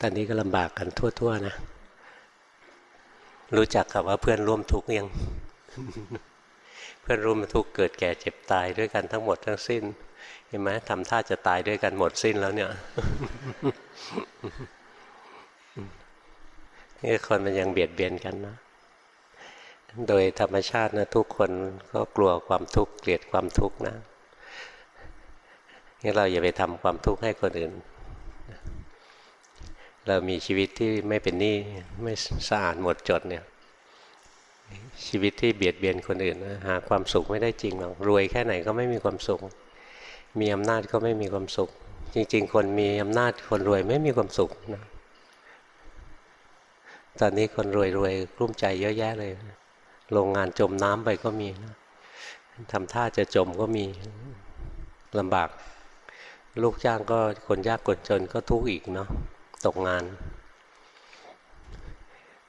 ตอนนี้ก็ลำบากกันทั่วๆนะ รู้จักกับว่าเพื่อนร่วมทุกข์ยัง เพื่อนร่วมทุกข์เกิดแก่เจ็บตายด้วยกันทั้งหมดทั้งสิ้น เห็นไหมทำท่าจะตายด้วยกันหมดสิ้นแล้วเนี่ยนี่คนมันยังเบียดเบียนกันนะ โดยธรรมชาตินะทุกคนก็กลัวความทุกข์เกลียดความทุกข์นะนี่เราอย่าไปทำความทุกข์ให้คนอื่น เรามีชีวิตที่ไม่เป็นหนี้ไม่สะอาดหมดจดเนี่ย ชีวิตที่เบียดเบียนคนอื่นนะหาความสุขไม่ได้จริงหรอกรวยแค่ไหนก็ไม่มีความสุข มีอำนาจก็ไม่มีความสุข จริง ๆ คนมีอำนาจคนรวยไม่มีความสุขนะตอนนี้คนรวยรวยกลุ้มใจเยอะแยะเลยโรงงานจมน้ำไปก็มีนะทำท่าจะจมก็มีลำบาก ลูกจ้างก็คนยากคนจนก็ทุกข์อีกเนาะ ตกงาน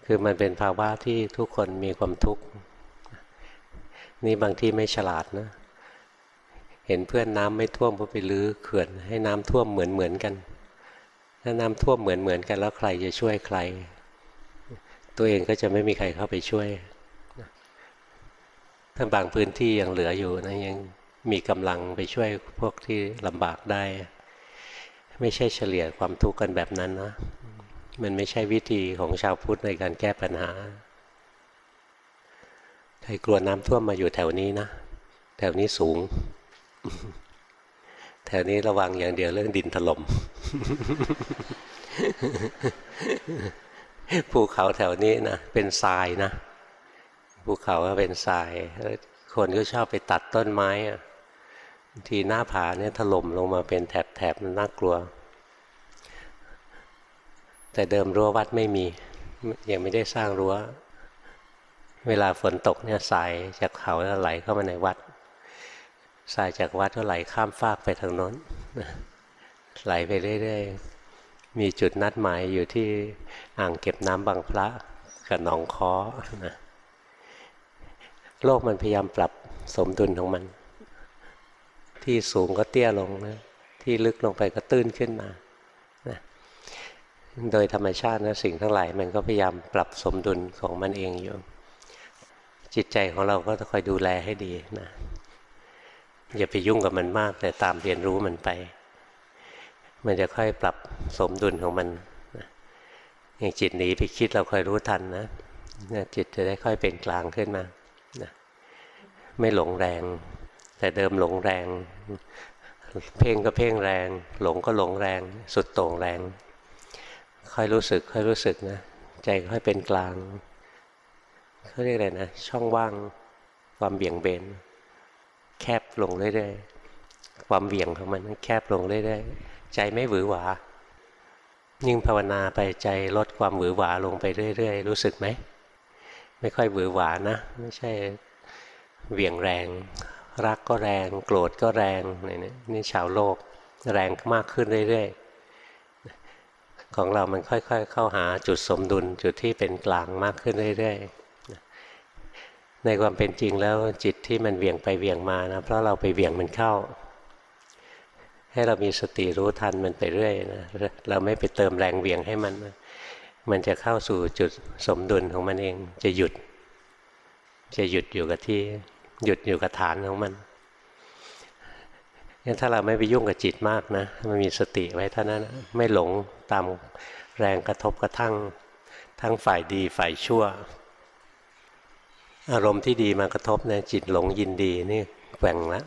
คือมันเป็นภาวะที่ทุกคนมีความทุกข์ นี่บางที่ไม่ฉลาดนะ เห็นเพื่อนน้ำไม่ท่วมก็ไปลื้อเขื่อนให้น้ำท่วมเหมือนเหมือนกัน ถ้าน้ำท่วมเหมือนเหมือนกันแล้วใครจะช่วยใคร ตัวเองก็จะไม่มีใครเข้าไปช่วย ถ้าบางพื้นที่ยังเหลืออยู่นะยังมีกำลังไปช่วยพวกที่ลำบากได้ ไม่ใช่เฉลี่ยความทุกข์กันแบบนั้นนะ มันไม่ใช่วิธีของชาวพุทธในการแก้ปัญหา ใครกลัวน้ำท่วมมาอยู่แถวนี้นะ แถวนี้สูง แถวนี้ระวังอย่างเดียวเรื่องดินถลม่มภูเขาแถวนี้นะเป็นทรายนะภูเขาก็เป็นทราย คนก็ชอบไปตัดต้นไม้อะ ทีหน้าผาเนี่ยถล่มลงมาเป็นแถบๆมันน่ากลัว แต่เดิมรั้ววัดไม่มี ยังไม่ได้สร้างรั้ว เวลาฝนตกเนี่ยสายจากเขาแล้วไหลเข้ามาในวัดสายจากวัดก็ไหลข้ามฟากไปทางโน้นไหลไปเรื่อยๆ มีจุดนัดหมายอยู่ที่อ่างเก็บน้ำบางพระกับหนองคอนะโลกมันพยายามปรับสมดุลของมัน ที่สูงก็เตี้ยลงนะที่ลึกลงไปก็ตื้นขึ้นมานะโดยธรรมชาตินะสิ่งทั้งหลายมันก็พยายามปรับสมดุลของมันเองอยู่ จิตใจของเราก็ต้องคอยดูแลให้ดีนะอย่าไปยุ่งกับมันมาก แต่ตามเรียนรู้มันไป มันจะค่อยปรับสมดุลของมันอย่างจิตหนีไปคิดเราคอยรู้ทันนะจิตจะได้ค่อยเป็นกลางขึ้นมานะไม่หลงแรง แต่เดิมหลงแรง เพ่งก็เพ่งแรง หลงก็หลงแรง สุดโต่งแรง ค่อยรู้สึกค่อยรู้สึกนะ ใจค่อยเป็นกลางเขาเรียกอะไรนะ ช่องว่างความเบี่ยงเบน แคบลงเรื่อยๆความเบี่ยงของมันแคบลงเรื่อยๆใจไม่หวือหวายิ่งภาวนาไปใจลดความหวือหวาลงไปเรื่อยๆ รู้สึกไหม ไม่ค่อยหวือหวานะ ไม่ใช่เวี่ยงแรง รักก็แรง โกรธก็แรงนี่นี่ชาวโลกแรงมากขึ้นเรื่อยๆ ของเรามันค่อย ๆ เข้าหาจุดสมดุลจุดที่เป็นกลางมากขึ้นเรื่อยๆ ในความเป็นจริงแล้วจิตที่มันเวี่ยงไปเวี่ยงมานะเพราะเราไปเวี่ยงมันเข้า ให้เรามีสติรู้ทันมันไปเรื่อยนะเราไม่ไปเติมแรงเวี่ยงให้มันนะมันจะเข้าสู่จุดสมดุลของมันเองจะหยุด จะหยุดอยู่กับที่ หยุดอยู่กับฐานของมันงั้นถ้าเราไม่ไปยุ่งกับจิตมากนะมันมีสติไว้เท่านั้นไม่หลงตามแรงกระทบกระทั่ง ทั้งฝ่ายดีฝ่ายชั่ว อารมณ์ที่ดีมากระทบเนี่ยจิตหลงยินดีนี่แกว่งล้ว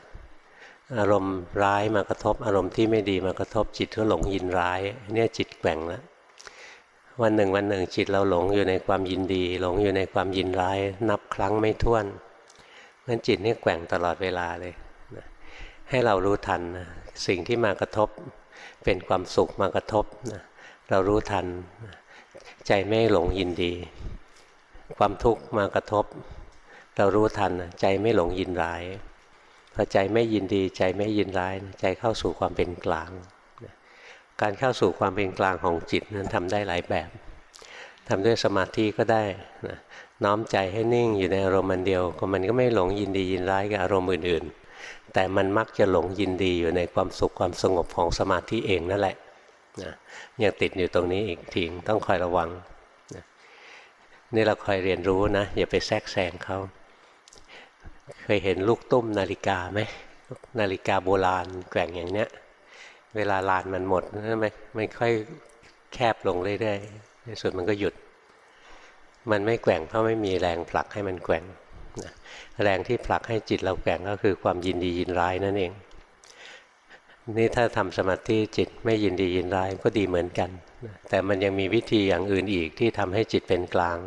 อารมณ์ร้ายมากระทบ อารมณ์ที่ไม่ดีมากระทบจิตก็หลงยินร้าย เนี่ยจิตแกว่งแล้ววันหนึ่งวันหนึ่งจิตเราหลงอยู่ในความยินดี หลงอยู่ในความยินร้าย นับครั้งไม่ถ้วน งั้นจิตนี่แกว่งตลอดเวลาเลยนะให้เรารู้ทันนะสิ่งที่มากระทบเป็นความสุขมากระทบนะเรารู้ทัน ใจไม่หลงยินดี ความทุกข์มากระทบ เรารู้ทันใจไม่หลงยินร้ายพอใจไม่ยินดี ใจไม่ยินร้ายใจเข้าสู่ความเป็นกลาง การเข้าสู่ความเป็นกลางของจิตนั้นทำได้หลายแบบทำด้วยสมาธิก็ได้นะ น้อมใจให้นิ่งอยู่ในอารมณ์มันเดียวก็มันก็ไม่หลงยินดียินร้ายกับอารมณ์อื่นๆ แต่มันมักจะหลงยินดีอยู่ในความสุขความสงบของสมาธิเองนั่นแหละนะยังติดอยู่ตรงนี้อีกทีต้องคอยระวังนะนี่เราคอยเรียนรู้นะอย่าไปแทรกแซงเขาเคยเห็นลูกตุ้มนาฬิกาไหมนาฬิกาโบราณแกว่งอย่างเนี้ย เวลาลานมันหมดนั่นไม่ไม่ค่อยแคบลงเรื่อยๆในสุดมันก็หยุด มันไม่แกว่งเพราะไม่มีแรงผลักให้มันแกว่งแรงที่ผลักให้จิตเราแกว่งก็คือความยินดียินร้ายนั่นเอง นี่ถ้าทำสมาธิจิตไม่ยินดียินร้ายก็ดีเหมือนกัน แต่มันยังมีวิธีอย่างอื่นอีกที่ทำให้จิตเป็นกลาง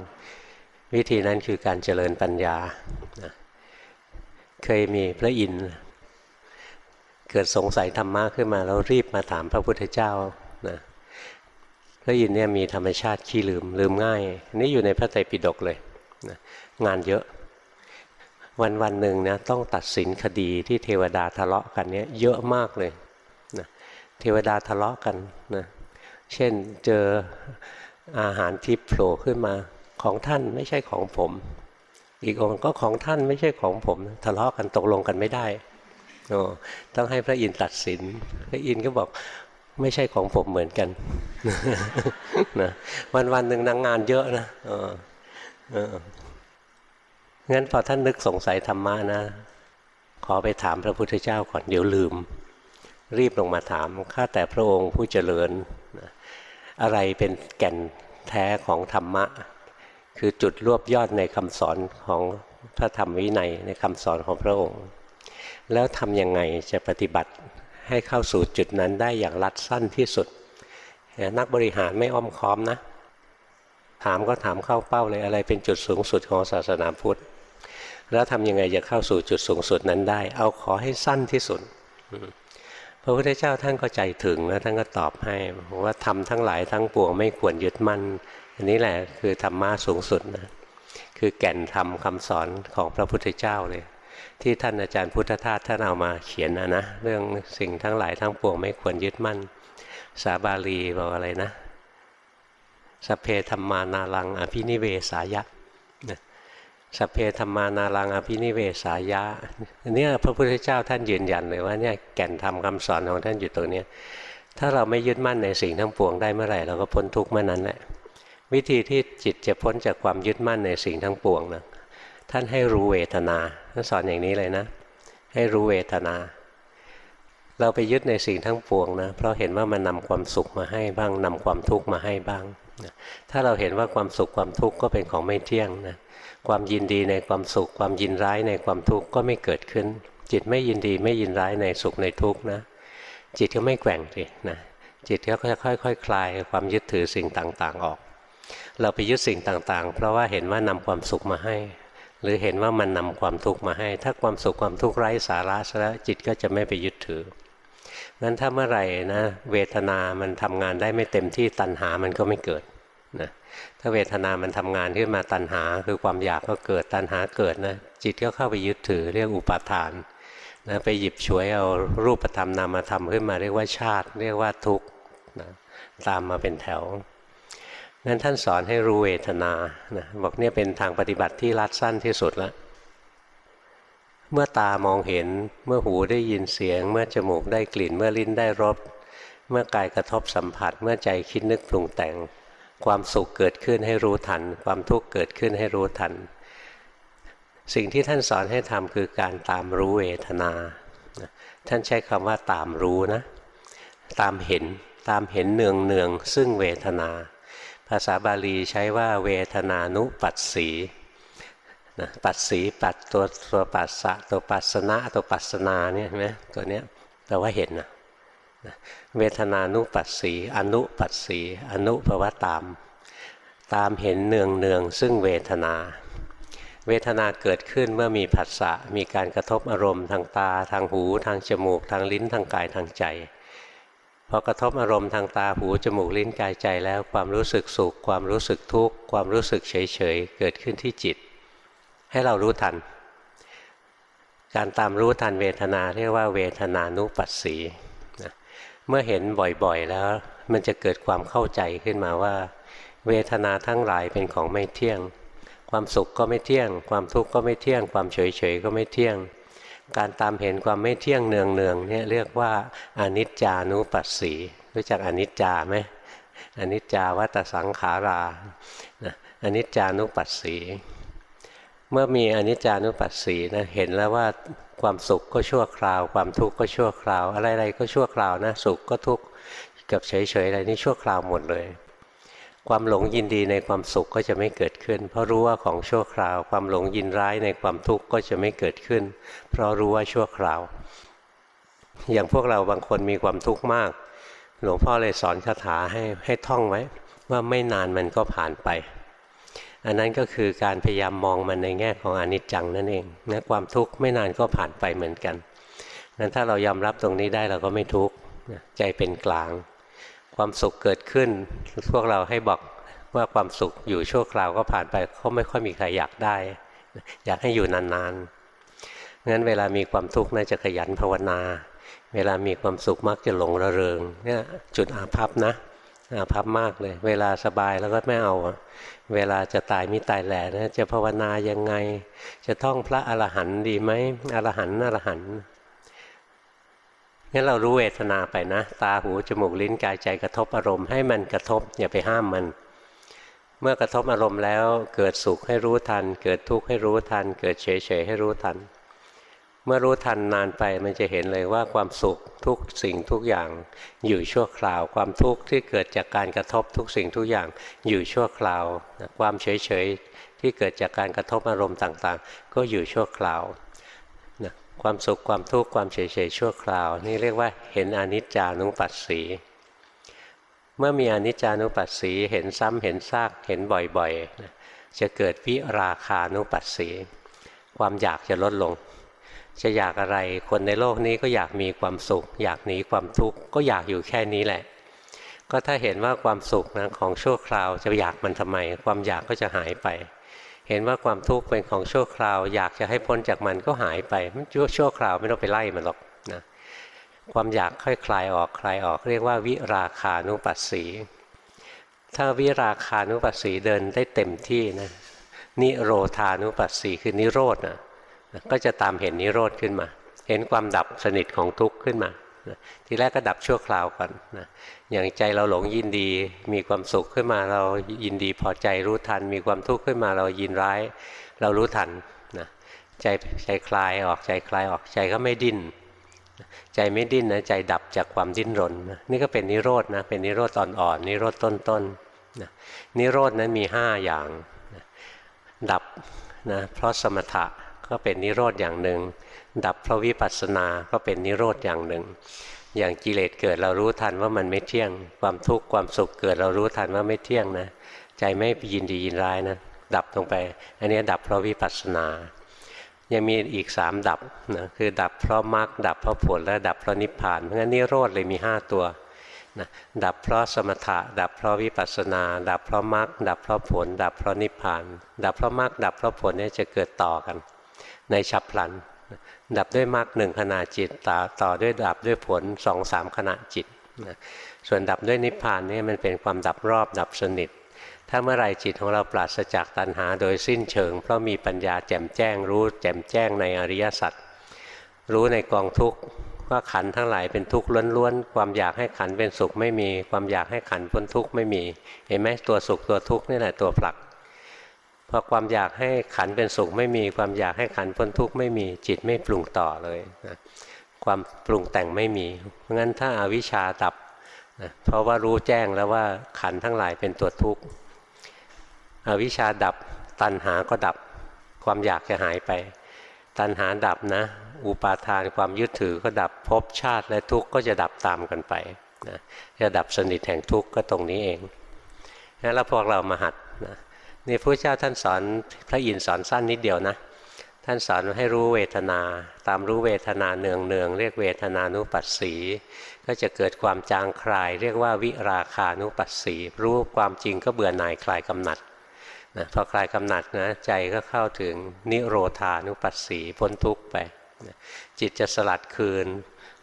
วิธีนั้นคือการเจริญปัญญาเคยมีพระอินทร์เกิดสงสัยธรรมะขึ้นมาแล้วรีบมาถามพระพุทธเจ้านะ พระอินทร์เนี่ยมีธรรมชาติขี้ลืมลืมง่าย นี่อยู่ในพระไตรปิฎกเลยนะงานเยอะ วันวันหนึ่งนะต้องตัดสินคดีที่เทวดาทะเลาะกันเนี่ยเยอะมากเลยนะเทวดาทะเลาะกันนะเช่นเจออาหารที่โผล่ขึ้นมาของท่านไม่ใช่ของผม อีกองก็ของท่านไม่ใช่ของผม ทะเลาะกันตกลงกันไม่ได้ต้องให้พระอินทร์ตัดสิน พระอินทร์ก็บอก ไม่ใช่ของผมเหมือนกันนะวันวันหนึ่งนางงานเยอะนะงั้นพอท่านนึกสงสัยธรรมะนะ ขอไปถามพระพุทธเจ้าก่อนเดี๋ยวลืม รีบลงมาถามข้าแต่พระองค์ผู้เจริญอะไรเป็นแก่นแท้ของธรรมะ คือจุดรวบยอดในคำสอนของพระธรรมวินัยในคำสอนของพระองค์ แล้วทำยังไงจะปฏิบัติ ให้เข้าสู่จุดนั้นได้อย่างรัดสั้นที่สุด นักบริหารไม่อ้อมค้อมนะ ถามก็ถามเข้าเป้าเลยอะไรเป็นจุดสูงสุดของศาสนาพุทธ แล้วทำยังไงจะเข้าสู่จุดสูงสุดนั้นได้ เอาขอให้สั้นที่สุดพระพุทธเจ้าท่านก็ใจถึงแล้วท่านก็ตอบให้ว่าทำทั้งหลายทั้งปวงไม่ควรยึดมั่น อันนี้แหละคือธรรมะสูงสุดนะคือแก่นธรรมคาสอนของพระพุทธเจ้าเลย ที่ท่านอาจารย์พุทธทาสท่านเอามาเขียนนะนะเรื่องสิ่งทั้งหลายทั้งปวงไม่ควรยึดมั่น สาบาลีบอกอะไรนะสเพธรรมานาลังอภินิเวสายะสเพธรรมานารังอภินิเวสายะเนี่ยพระพุทธเจ้าท่านยืนยันเลยว่าเนี่ยแก่นธรรมคาสอนของท่านอยู่ตรงนี้ถ้าเราไม่ยึดมั่นในสิ่งทั้งปวงได้เมื่อไหร่เราก็พ้นทุกข์เมื่อนั้นแหละวิธีที่จิตจะพ้นจากความยึดมั่นในสิ่งทั้งปวงนะ ท่านให้รู้เวทนาท่านสอนอย่างนี้เลยนะ ให้รู้เวทนา เราไปยึดในสิ่งทั้งปวงนะเพราะเห็นว่ามันนำความสุขมาให้บ้างนำความทุกข์มาให้บ้าง ถ้าเราเห็นว่าความสุขความทุกข์ก็เป็นของไม่เที่ยงนะความยินดีในความสุข ความยินร้ายในความทุกข์ก็ไม่เกิดขึ้น จิตไม่ยินดีไม่ยินร้ายในสุขในทุกข์นะ จิตก็ไม่แกว่งสินะจิตก็ค่อยๆคคลายความยึดถือสิ่งต่างๆออก เราไปยึดสิ่งต่างๆ เพราะว่าเห็นว่านำความสุขมาให้ หรือเห็นว่ามันนำความทุกข์มาให้ ถ้าความสุขความทุกข์ไร้สาระซะแล้วจิตก็จะไม่ไปยึดถือนั้นถ้าเมื่อไหร่นะเวทนามันทำงานได้ไม่เต็มที่ตัณหามันก็ไม่เกิดนะถ้าเวทนามันทำงานขึ้นมาตัณหา คือความอยากก็เกิดตัณหาเกิดนะจิตก็เข้าไปยึดถือเรียกอุปาทานนะไปหยิบฉวยเอารูปธรรมนามธรรมขึ้นมาเรียกว่าชาติ เรียกว่าทุกข์นะตามมาเป็นแถว นั้นท่านสอนให้รู้เวทนานะบอกเนี่ยเป็นทางปฏิบัติที่รัดสั้นที่สุดล้วเมื่อตามองเห็นเมื่อหูได้ยินเสียง เมื่อจมูกได้กลิ่น เมื่อลิ้นได้รสเมื่อกายกระทบสัมผัส เมื่อใจคิดนึกปรุงแต่ง ความสุขเกิดขึ้นให้รู้ทัน ความทุกข์เกิดขึ้นให้รู้ทัน สิ่งที่ท่านสอนให้ทำคือการตามรู้เวทนา ท่านใช้คำว่าตามรู้นะ ตามเห็นตามเห็นเนืองเนืองซึ่งเวทนาาษาบาลีใช้ว่าเวทนานุปัสสีนะปัสสีปัดตัวตัวปัสสะตัวปัสนะตัวปัสนาเนี่ยใช่ไหมตัวเนี้ยแปลว่าเห็นนะเวทนานุปัสสีอนุปัสสีอนุภวตาม ตามเห็นเนืองเนืองซึ่งเวทนา เวทนาเกิดขึ้นเมื่อมีผัสสะมีการกระทบอารมณ์ทางตาทางหู ทางจมูก ทางลิ้นทางกายทางใจ พอกระทบอารมณ์ทางตาหูจมูกลิ้นกายใจแล้วความรู้สึกสุขความรู้สึกทุกข์ความรู้สึกเฉยเฉยเกิดขึ้นที่จิต ให้เรารู้ทัน การตามรู้ทันเวทนาเรียกว่าเวทนานุปัสสีเมื่อเห็นบ่อยๆแล้ว มันจะเกิดความเข้าใจขึ้นมาว่า เวทนาทั้งหลายเป็นของไม่เที่ยง ความสุขก็ไม่เที่ยง ความทุกข์ก็ไม่เที่ยง ความเฉยๆก็ไม่เที่ยง การตามเห็นความไม่เที่ยงเนืองเนืองเนี่ยเรียกว่าอนิจจานุปัสสีรู้จักอนิจจาไหมอนิจจาวัตสังขารานะอนิจจานุปัสสี เมื่อมีอนิจจานุปัสสีนะเห็นแล้วว่าความสุขก็ชั่วคราว ความทุกข์ก็ชั่วคราว อะไรๆก็ชั่วคราวนะสุขก็ทุกข์กับเฉยๆอะไรนี่ชั่วคราวหมดเลย ความหลงยินดีในความสุขก็จะไม่เกิดขึ้น เพราะรู้ว่าของชั่วคราว ความหลงยินร้ายในความทุกข์ก็จะไม่เกิดขึ้น เพราะรู้ว่าชั่วคราว อย่างพวกเราบางคนมีความทุกข์มาก หลวงพ่อเลยสอนคาถาให้ให้ท่องไว้ ว่าไม่นานมันก็ผ่านไป อันนั้นก็คือการพยายามมองมันในแง่ของอนิจจังนั่นเองนะความทุกข์ไม่นานก็ผ่านไปเหมือนกันนั้นถ้าเรายอมรับตรงนี้ได้เราก็ไม่ทุกข์ใจเป็นกลาง ความสุขเกิดขึ้น พวกเราให้บอกว่าความสุขอยู่ชั่วคราวก็ผ่านไปเขาไม่ค่อยมีใครอยากได้ อยากให้อยู่นานๆงั้นเวลามีความทุกข์น่าจะขยันภาวนา เวลามีความสุขมักจะหลงระเริงเนี่ยจุดอาภัพนะอาภัพมากเลย เวลาสบายแล้วก็ไม่เอา เวลาจะตายมิตายแหล่นะจะภาวนายังไง จะท่องพระอรหันต์ดีไหมอรหันต์อรหันต์ งั้นเรารู้เวทนาไปนะ ตาหูจมูกลิ้นกายใจกระทบอารมณ์ให้มันกระทบอย่าไปห้ามมัน เมื่อกระทบอารมณ์แล้วเกิดสุขให้รู้ทัน เกิดทุกข์ให้รู้ทัน เกิดเฉยเฉยให้รู้ทัน เมื่อรู้ทันนานไปมันจะเห็นเลยว่าความสุขทุกสิ่งทุกอย่างอยู่ชั่วคราว ความทุกข์ที่เกิดจากการกระทบทุกสิ่งทุกอย่างอยู่ชั่วคราว ความเฉยเฉยที่เกิดจากการกระทบอารมณ์ต่างๆ ก็อยู่ชั่วคราว ความสุขความทุกข์ความเฉยเฉยชั่วคราว นี่เรียกว่าเห็นอนิจจานุปัสสี เมื่อมีอนิจจานุปัสสีเห็นซ้ำเห็นซากเห็นบ่อยๆ จะเกิดวิราคานุปัสสี ความอยากจะลดลง จะอยากอะไรคนในโลกนี้ก็อยากมีความสุข อยากหนีความทุกข์ก็อยากอยู่แค่นี้แหละ ก็ถ้าเห็นว่าความสุขนะของชั่วคราวจะอยากมันทำไม ความอยากก็จะหายไป เห็นว่าความทุกข์เป็นของชั่วคราว อยากจะให้พ้นจากมันก็หายไปมันชั่วคราวไม่ต้องไปไล่มันหรอกนะความอยากค่อยคลายออกคลายออกเรียกว่าวิราคานุปัสสีถ้าวิราคานุปัสสีเดินได้เต็มที่นะนิโรธานุปัสสีคือนิโรธนะก็จะตามเห็นนิโรธขึ้นมา เห็นความดับสนิทของทุกข์ขึ้นมา ทีแรกก็ดับชั่วคราวก่อนนะอย่างใจเราหลงยินดี มีความสุขขึ้นมาเรายินดีพอใจรู้ทัน มีความทุกข์ขึ้นมาเรายินร้าย เรารู้ทันนะใจใจคลายออกใจคลายออกใจก็ไม่ดิ้นใจไม่ดิ้นนะใจดับจากความดิ้นรนนะนี่ก็เป็นนิโรธนะเป็นนิโรธอ่อนๆนิโรธต้นๆนะนิโรธนั้นมีห้าอย่างนะดับนะเพราะสมถะก็เป็นนิโรธอย่างหนึ่ง ดับเพราะวิปัสสนาก็เป็นนิโรธอย่างหนึ่ง อย่างกิเลสเกิดเรารู้ทันว่ามันไม่เที่ยง ความทุกข์ความสุขเกิดเรารู้ทันว่าไม่เที่ยงนะ ใจไม่ยินดียินร้ายนะ ดับลงไป อันนี้ดับเพราะวิปัสสนา ยังมีอีกสามดับนะคือดับเพราะมรรคดับเพราะผลและดับเพราะนิพพาน เพราะงั้นนิโรธเลยมีห้าตัวนะดับเพราะสมถะ ดับเพราะวิปัสสนา ดับเพราะมรรคดับเพราะผล ดับเพราะนิพพาน ดับเพราะมรรคดับเพราะผลเนี่ยจะเกิดต่อกัน ในฉับพลัน ดับด้วยมรรคหนึ่งขณะจิตต่อต่อด้วยดับด้วยผลสองสามขณะจิตนะส่วนดับด้วยนิพพานนี่มันเป็นความดับรอบดับสนิท ถ้าเมื่อไรจิตของเราปราศจากตัณหาโดยสิ้นเชิง เพราะมีปัญญาแจ่มแจ้ง รู้แจ่มแจ้งในอริยสัจรู้ในกองทุกข์ว่าขันทั้งหลายเป็นทุกข์ล้วนๆความอยากให้ขันเป็นสุขไม่มี ความอยากให้ขันพ้นทุกข์ไม่มี เห็นไหมตัวสุขตัวทุกข์นี่แหละตัวผลัก พอความอยากให้ขันเป็นสุขไม่มี ความอยากให้ขันพ้นทุกข์ไม่มีจิตไม่ปรุงต่อเลยนะความปรุงแต่งไม่มี เพราะงั้นถ้าอาวิชชาดับนะเพราะว่ารู้แจ้งแล้วว่าขันทั้งหลายเป็นตัวทุกข์อวิชชาดับตัณหาก็ดับ ความอยากจะหายไป ตัณหาดับนะ อุปาทานความยึดถือก็ดับภพชาติและทุกข์ก็จะดับตามกันไปนะจะดับสนิทแห่งทุกข์ก็ตรงนี้เองแล้วพวกเรามาหัดนะ นี่พระเจ้าท่านสอนพระอินทร์สอนสั้นนิดเดียวนะท่านสอนให้รู้เวทนา ตามรู้เวทนาเนืองเนืองเรียกเวทนานุปัสสี ก็จะเกิดความจางคลาย เรียกว่าวิราคานุปัสสี รู้ความจริงก็เบื่อหน่ายคลายกำหนัดนะพอคลายกำหนัดนะใจก็เข้าถึงนิโรธานุปัสสีพ้นทุกข์ไปนะจิตจะสลัดคืน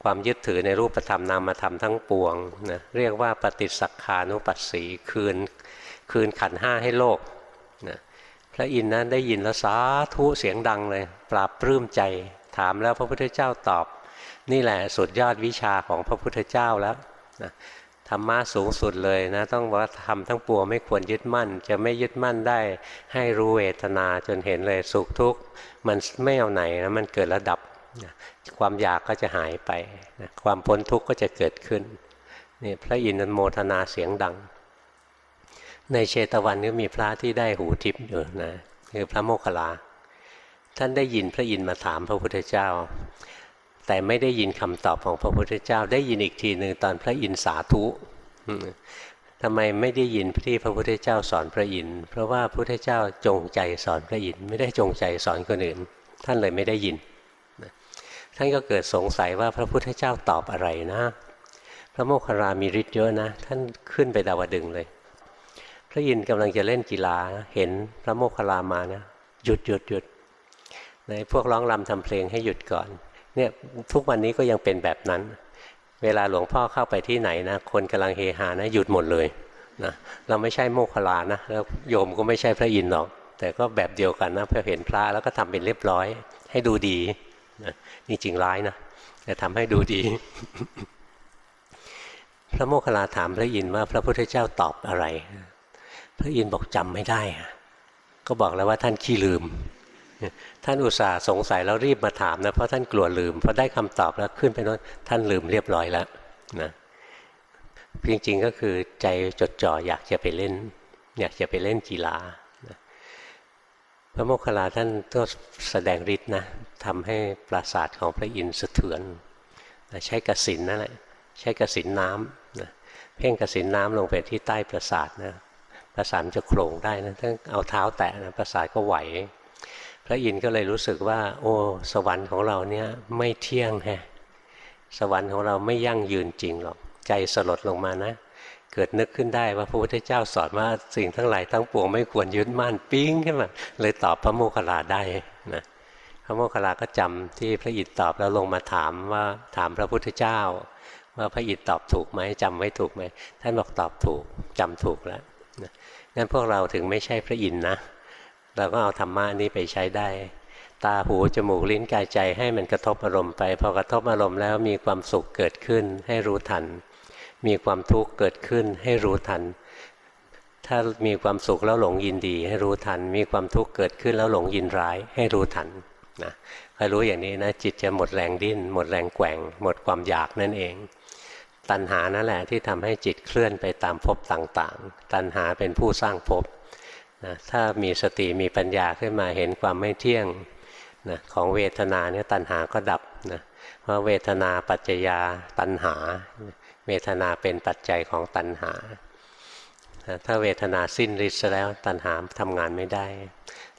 ความยึดถือในรูปธรรมนามธรรมทั้งปวงนะเรียกว่าปฏิสักขานุปัสสีคืน คืนขันห้าให้โลก นะพระอินทร์นั้นได้ยินแล้วสาธุเสียงดังเลย ปราบปลื้มใจถามแล้วพระพุทธเจ้าตอบ นี่แหละสุดยอดวิชาของพระพุทธเจ้าแล้วนะธรรมะสูงสุดเลยนะต้องว่าทำทั้งปวงไม่ควรยึดมั่น จะไม่ยึดมั่นได้ให้รู้เวทนาจนเห็นเลยสุขทุกข์มันไม่เอาไหนนะมันเกิดระดับนะความอยากก็จะหายไปนะความพ้นทุกข์ก็จะเกิดขึ้นนี่พระอินทร์โมทนาเสียงดัง ในเชตวันก็มีพระที่ได้หูทิพย์อยู่นะคือพระโมคคัลลา ท่านได้ยินพระอินทร์มาถามพระพุทธเจ้า แต่ไม่ได้ยินคำตอบของพระพุทธเจ้า ได้ยินอีกทีหนึ่งตอนพระอินทร์สาธุทำไมไม่ได้ยินที่พระพุทธเจ้าสอนพระอินทร์เพราะว่าพระพุทธเจ้าจงใจสอนพระอินทร์ไม่ได้จงใจสอนคนอื่น ท่านเลยไม่ได้ยินท่านก็เกิดสงสัยว่าพระพุทธเจ้าตอบอะไรนะ พระโมคคัลลามีฤทธิ์เยอะนะ ท่านขึ้นไปดาวดึงเลย พระอินทร์กำลังจะเล่นกีฬาเห็นพระโมคคัลลามานะหยุดหยุดหยุดในพวกร้องรำทำเพลงให้หยุดก่อนเนี่ยทุกวันนี้ก็ยังเป็นแบบนั้น เวลาหลวงพ่อเข้าไปที่ไหนนะ คนกำลังเฮฮานะหยุดหมดเลยนะเราไม่ใช่โมคคัลานะแล้วโยมก็ไม่ใช่พระอินทร์หรอก แต่ก็แบบเดียวกันนะพอเห็นพระแล้วก็ทำเป็นเรียบร้อย ให้ดูดีนะนี่จริงร้ายนะแต่ทำให้ดูดี พระโมคคัลลาถามพระอินทร์ว่าพระพุทธเจ้าตอบอะไร พระอินทร์บอกจำไม่ได้ ก็บอกแล้วว่าท่านขี้ลืม ท่านอุตส่าห์สงสัยแล้วรีบมาถามนะเพราะท่านกลัวลืมพอได้คำตอบแล้วขึ้นไปโน้นท่านลืมเรียบร้อยแล้วนะจริงๆก็คือใจจดจ่ออยากจะไปเล่น อยากจะไปเล่นกีฬาพระโมคคัลลาท่านก็แสดงฤทธิ์นะทำให้ปราสาทของพระอินทร์สะเทือนใช้กสินนั่นแหละใช้กสินน้ำนะเพ่งกสินน้ำลงไปที่ใต้ปราสาทนะ ปราสาทจะโครงได้นะถ้าเอาเท้าแตะนะปราสาทก็ไหว พระอินทร์ก็เลยรู้สึกว่า โอ้สวรรค์ของเราเนี่ยไม่เที่ยงแฮะสวรรค์ของเราไม่ยั่งยืนจริงหรอกใจสลดลงมานะ เกิดนึกขึ้นได้ว่าพระพุทธเจ้าสอนว่าสิ่งทั้งหลายทั้งปวงไม่ควรยึดมั่นปิ้งขึ้นมาเลยตอบพระโมคคัลลาได้นะพระโมคคัลลาก็จำที่พระอินทร์ตอบแล้วลงมาถามว่าถามพระพุทธเจ้า ว่าพระอินทร์ตอบถูกไหมจำไว้ถูกไหมท่านบอกตอบถูกจำถูกแล้ว งั้นพวกเราถึงไม่ใช่พระอินทร์นะ เราก็เอาธรรมะนี้ไปใช้ได้ ตาหูจมูกลิ้นกายใจให้มันกระทบอารมณ์ไป พอกระทบอารมณ์แล้วมีความสุขเกิดขึ้นให้รู้ทัน มีความทุกข์เกิดขึ้นให้รู้ทัน ถ้ามีความสุขแล้วหลงยินดี ให้รู้ทัน มีความทุกข์เกิดขึ้นแล้วหลงยินร้าย ให้รู้ทันนะใครรู้อย่างนี้นะจิตจะหมดแรงดิ้น หมดแรงแกว่ง หมดความอยากนั่นเอง ตัณหานั่นแหละที่ทำให้จิตเคลื่อนไปตามภพต่างๆ ตัณหาเป็นผู้สร้างภพนะถ้ามีสติมีปัญญาขึ้นมาเห็นความไม่เที่ยงนะของเวทนาเนี่ยตัณหาก็ดับนะเพราะเวทนาปัจจยาตัณหา เวทนาเป็นปัจจัยของตัณหา ถ้าเวทนาสิ้นฤทธิ์แล้วตัณหาทำงานไม่ได้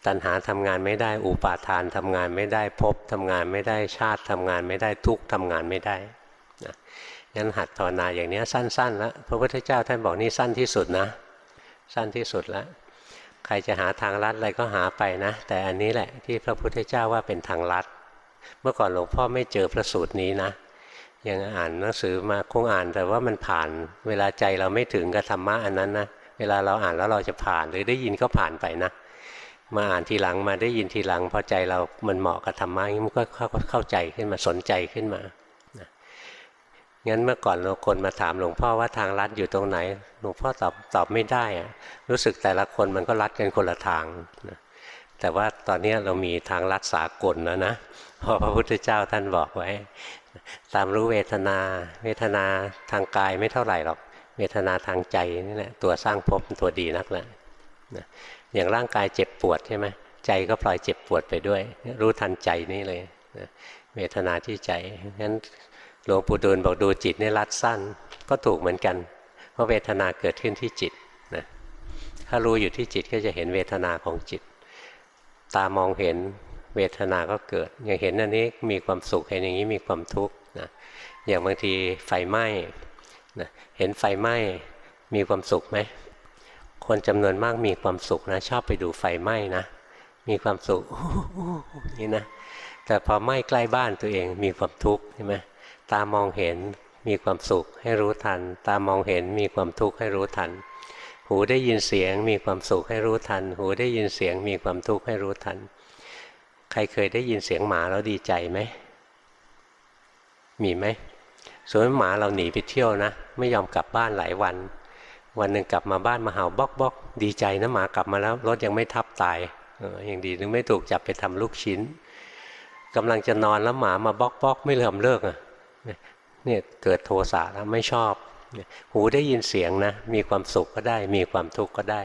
ตัณหาทำงานไม่ได้ อุปาทานทำงานไม่ได้ภพทำงานไม่ได้ชาติทำงานไม่ได้ทุกทำงานไม่ได้นะ งั้นหัดภาวนาอย่างนี้สั้นๆแล้วพระพุทธเจ้าท่านบอกนี่สั้นที่สุดนะ สั้นที่สุดแล้วใครจะหาทางลัดอะไรก็หาไปนะ แต่อันนี้แหละที่พระพุทธเจ้าว่าเป็นทางลัด เมื่อก่อนหลวงพ่อไม่เจอพระสูตรนี้นะยังอ่านหนังสือมาคงอ่านแต่ว่ามันผ่าน เวลาใจเราไม่ถึงกับธรรมะอันนั้นนะเวลาเราอ่านแล้วเราจะผ่านหรือได้ยินก็ผ่านไปนะมาอ่านทีหลังมาได้ยินทีหลังพอใจเรามันเหมาะกับธรรมะมันก็เข้าใจขึ้นมาสนใจขึ้นมา งั้นเมื่อก่อนเราคนมาถามหลวงพ่อว่าทางลัดอยู่ตรงไหน หลวงพ่อตอบตอบไม่ได้อะรู้สึกแต่ละคนมันก็ลัดกันคนละทางนะแต่ว่าตอนนี้เรามีทางลัดสากลแล้วนะพราะพระพุทธเจ้าท่านบอกไว้ ตามรู้เวทนา เวทนาทางกายไม่เท่าไหร่หรอก เวทนาทางใจนี่แหละตัวสร้างภพตัวดีนักแหละอย่างร่างกายเจ็บปวดใช่ไหมใจก็พลอยเจ็บปวดไปด้วย รู้ทันใจนี่เลยเวทนาที่ใจงั้น หลวงปู่ดูลบอกดูจิตนี่รัดสั้น ก็ถูกเหมือนกัน เพราะเวทนาเกิดขึ้นที่จิตนะถ้ารู้อยู่ที่จิตก็จะเห็นเวทนาของจิต ตามองเห็นเวทนาก็เกิด อย่างเห็นอันนี้มีความสุขเห็นอย่างนี้มีความทุกข์นะอย่างบางทีไฟไหม้นะเห็นไฟไหม้มีความสุขไหมคนจำนวนมากมีความสุขนะ ชอบไปดูไฟไหม้นะมีความสุขนี่นะแต่พอไหม้ใกล้บ้านตัวเองมีความทุกข์ใช่ไหม ตามองเห็นมีความสุขให้รู้ทัน ตามองเห็นมีความทุกข์ให้รู้ทัน หูได้ยินเสียงมีความสุขให้รู้ทัน หูได้ยินเสียงมีความทุกข์ให้รู้ทัน ใครเคยได้ยินเสียงหมาแล้วดีใจไหม มีไหมส่วนหมาเราหนีไปเที่ยวนะ ไม่ยอมกลับบ้านหลายวัน วันหนึ่งกลับมาบ้านมาเห่าบ๊อกบ๊อกดีใจนะหมากลับมาแล้วรถยังไม่ทับตายอย่างดีนึงไม่ถูกจับไปทำลูกชิ้นกำลังจะนอนแล้วหมามาบ๊อกบ๊อกไม่เริ่มเลิกอะ เนี่ยเกิดโทสะแล้วไม่ชอบ หูได้ยินเสียงนะ มีความสุขก็ได้ มีความทุกข์ก็ได้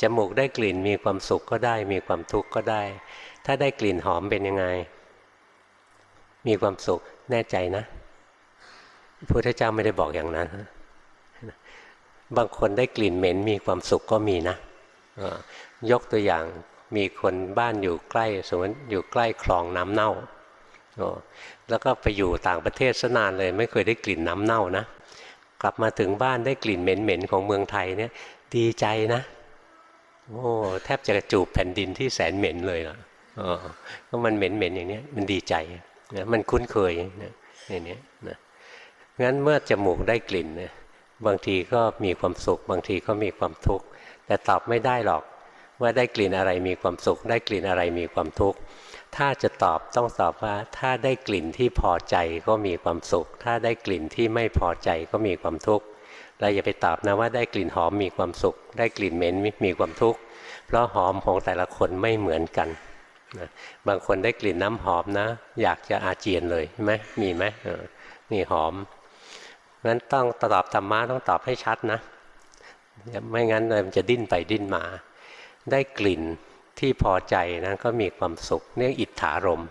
จมูกได้กลิ่นมีความสุขก็ได้ มีความทุกข์ก็ได้ ถ้าได้กลิ่นหอมเป็นยังไง มีความสุขแน่ใจนะพระพุทธเจ้าไม่ได้บอกอย่างนั้น บางคนได้กลิ่นเหม็นมีความสุขก็มีนะยกตัวอย่างมีคนบ้านอยู่ใกล้ สมมติอยู่ใกล้คลองน้ำเน่า แล้วก็ไปอยู่ต่างประเทศสนานเลย ไม่เคยได้กลิ่นน้ำเน่านะ กลับมาถึงบ้านได้กลิ่นเหม็นๆของเมืองไทยเนี่ยดีใจนะ โอ้แทบจะจูบแผ่นดินที่แสนเหม็นเลยล่ะก็มันเหม็นๆอย่างเนี้ยมันดีใจนะมันคุ้นเคยนะอย่างเนี้ยนะงั้นเมื่อจมูกได้กลิ่นนี่ยบางทีก็มีความสุข บางทีก็มีความทุกข์แต่ตอบไม่ได้หรอกว่าได้กลิ่นอะไรมีความสุข ได้กลิ่นอะไรมีความทุกข์ ถ้าจะตอบต้องตอบว่า ถ้าได้กลิ่นที่พอใจก็มีความสุข ถ้าได้กลิ่นที่ไม่พอใจก็มีความทุกข์เราอย่าไปตอบนะว่าได้กลิ่นหอมมีความสุข ได้กลิ่นเหม็นมีความทุกข์เพราะหอมของแต่ละคนไม่เหมือนกันนะบางคนได้กลิ่นน้ำหอมนะ อยากจะอาเจียนเลยใช่ไหมมีไหมนี่หอมงั้นต้องตอบธรรมะต้องตอบให้ชัดนะ ไม่งั้นเลยมันจะดิ้นไปดิ้นมา ได้กลิ่น ที่พอใจนะก็มีความสุขเรียกอิทธารม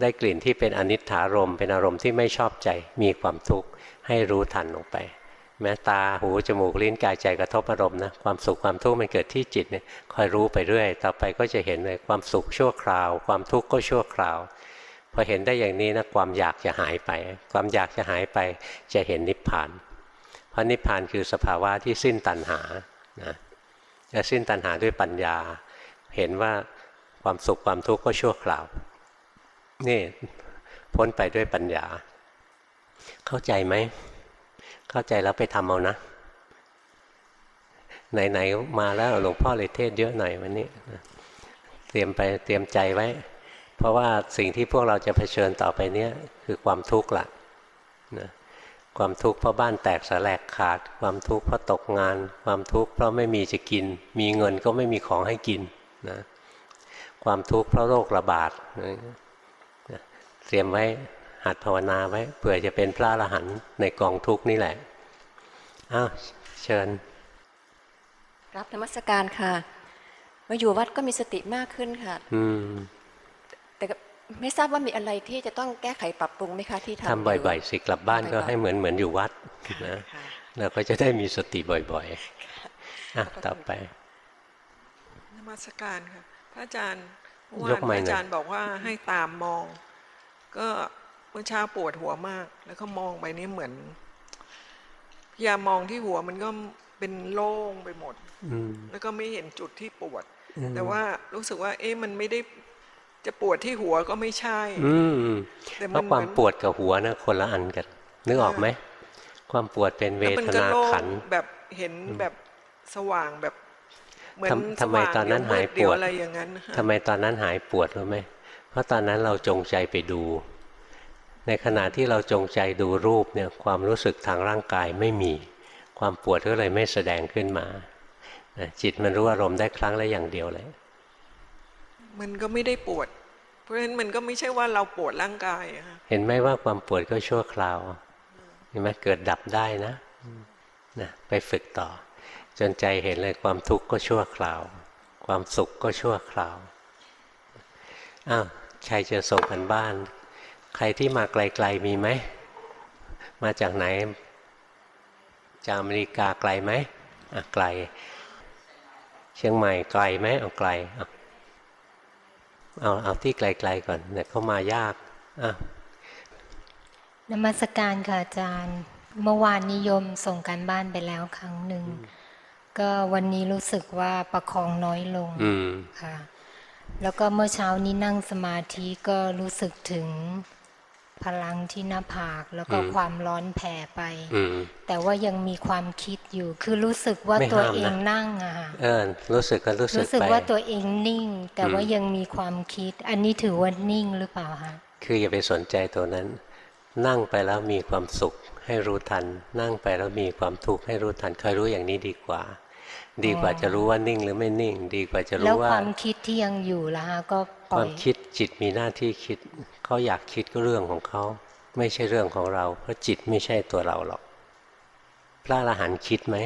ได้กลิ่นที่เป็นอนิถารมเป็นอารมณ์ที่ไม่ชอบใจมีความทุกข์ให้รู้ทันลงไป แม้ตาหูจมูกลิ้นกายใจกระทบอารมณ์นะความสุขความทุกข์มันเกิดที่จิตเนี่ยคอยรู้ไปเรื่อย ต่อไปก็จะเห็นเลยความสุขชั่วคราว ความทุกข์ก็ชั่วคราวพอเห็นได้อย่างนี้นะความอยากจะหายไป ความอยากจะหายไปจะเห็นนิพพานเพราะนิพพานคือสภาวะที่สิ้นตัณหานะจะสิ้นตัณหาด้วยปัญญา เห็นว่าความสุขความทุกข์ก็ชั่วคราว นี่พ้นไปด้วยปัญญา เข้าใจไหม เข้าใจแล้วไปทำเอานะ ไหนๆมาแล้วหลวงพ่อเลยเทศเยอะหน่อยวันนี้ เตรียมไปเตรียมใจไว้ เพราะว่าสิ่งที่พวกเราจะเผชิญต่อไปเนี้ยคือความทุกข์ละนะความทุกข์เพราะบ้านแตกสลายขาด ความทุกข์เพราะตกงาน ความทุกข์เพราะไม่มีจะกิน มีเงินก็ไม่มีของให้กิน นะความทุกข์เพราะโรคระบาดนะเตรียมไว้หัดภาวนาไว้เผื่อจะเป็นพระอรหันต์ในกองทุกข์นี่แหละอ้าวเชิญ รับนมัสการค่ะมาอยู่วัดก็มีสติมากขึ้นค่ะ อืมแต่ก็ไม่ทราบว่ามีอะไรที่จะต้องแก้ไขปรับปรุงไหมคะที่ทำทำบ่อยๆ สิกลับบ้านก็ให้เหมือนเหมือนอยู่วัดนะค่ะเราก็จะได้มีสติบ่อยๆอะต่อไป นมัสการค่ะพระอาจารย์เมื่อวายกนไมพค์หน่อยระอาจารย์บอกว่าให้ตามมอง ก็เมื่อเช้าปวดหัวมาก แล้วก็มองไปนี่เหมือนพยายามมองที่หัวมันก็เป็นโล่งไปหมดอืมแล้วก็ไม่เห็นจุดที่ปวดอืมแต่ว่ารู้สึกว่า เอ๊ะมันไม่ได้จะปวดที่หัวก็ไม่ใช่ อืมแต่เพมันราะความเหมือนปวดกับหัวนะคนละอันกันนึกออกไหมความปวดเป็นเวแล้วมัทก็นาโล่งขันธ์แบบเห็นแบบสว่างแบบเหมือน ทำทำไมสว่างตอนนั้นเดี๋วมืดหายปวดเดี๋ยวอะไรอย่างนั้นค่ะทำไมตอนนั้นหายปวดรู้ไหมเพราะตอนนั้นเราจงใจไปดู ในขณะที่เราจงใจดูรูปเนี่ยความรู้สึกทางร่างกายไม่มี ความปวดก็เลยไม่แสดงขึ้นมานะจิตมันรู้อารมณ์ได้ครั้งละอย่างเดียวเลย มันก็ไม่ได้ปวด เพราะฉะนั้นมันก็ไม่ใช่ว่าเราปวดร่างกายอะค่ะเห็นไหมว่าความปวดก็ชั่วคราวเห็นไหมเกิดดับได้นะนะไปฝึกต่อ จนใจเห็นเลยความทุกข์ก็ชั่วคราว ความสุขก็ชั่วคราวอ้าวใครจะส่งกันบ้าน ใครที่มาไกลๆมีไหม มาจากไหน จากอเมริกาไกลไหมอะไกล เชียงใหม่ไกลไหมเอาไกลเอาเอาเอาที่ไกลๆก่อนเนี่ยเข้ามายากอะนมัสการค่ะอาจารย์ เมื่อวานนิยมส่งการบ้านไปแล้วครั้งหนึ่ง ก็วันนี้รู้สึกว่าประคองน้อยลงอืมค่ะ แล้วก็เมื่อเช้านี้นั่งสมาธิก็รู้สึกถึงพลังที่หน้าผากแล้วก็อืมความร้อนแผ่ไปอืมแต่ว่ายังมีความคิดอยู่ คือรู้สึกว่าไม่ตัวห้ามนะเองนั่งอะค่ะเออรู้สึกก็รู้สึกรู้สึกไปว่าตัวเองนิ่ง แต่อืมว่ายังมีความคิด อันนี้ถือว่านิ่งหรือเปล่าคะคืออย่าไปสนใจตัวนั้น นั่งไปแล้วมีความสุขให้รู้ทัน นั่งไปแล้วมีความทุกข์ให้รู้ทันเคยรู้อย่างนี้ดีกว่า ดีกว่าจะรู้ว่านิ่งหรือไม่นิ่ง ดีกว่าจะแล้วรู้ว่าความคิดที่ยังอยู่ล่ะฮะก็ปคล่อวายมคิดจิตมีหน้าที่คิดเขาอยากคิดก็เรื่องของเขาไม่ใช่เรื่องของเรา เพราะจิตไม่ใช่ตัวเราหรอก พระอรหันต์คิดไหม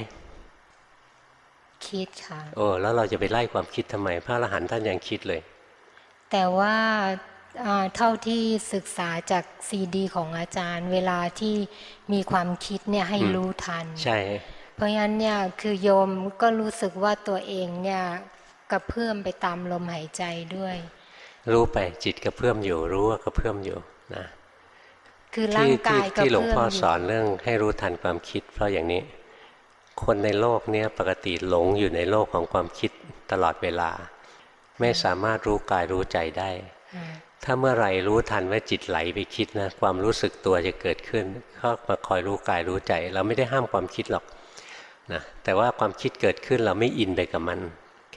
คิดค่ะโอ้แล้วเราจะไปไล่ความคิดทำไม พระอรหันต์ท่านยังคิดเลย แต่ว่าอ่าเท่าที่ศึกษาจากซีดี ของอาจารย์ เวลาที่มีความคิดเนี่ยให้อืมรู้ทัน ใช่ เพราะฉะนั้นเนี่ยคือโยมก็รู้สึกว่าตัวเองเนี่ยกระเพื่อมไปตามลมหายใจด้วย รู้ไปจิตกระเพื่อมอยู่รู้ว่ากระเพื่อมอยู่นะคือร่าที่งกาที่ยกระที่หลวงเพื่อมพ่ออยู่สอนเรื่องให้รู้ทันความคิด เพราะอย่างนี้ คนในโลกเนี้ยปกติหลงอยู่ในโลกของความคิดตลอดเวลา ไม่สามารถรู้กายรู้ใจได้อ่าถ้าเมื่อไหร่รู้ทันว่าจิตไหลไปคิดนะความรู้สึกตัวจะเกิดขึ้นก็มาคอยรู้กายรู้ใจ เราไม่ได้ห้ามความคิดหรอก นะแต่ว่าความคิดเกิดขึ้นเราไม่อินไปกับมัน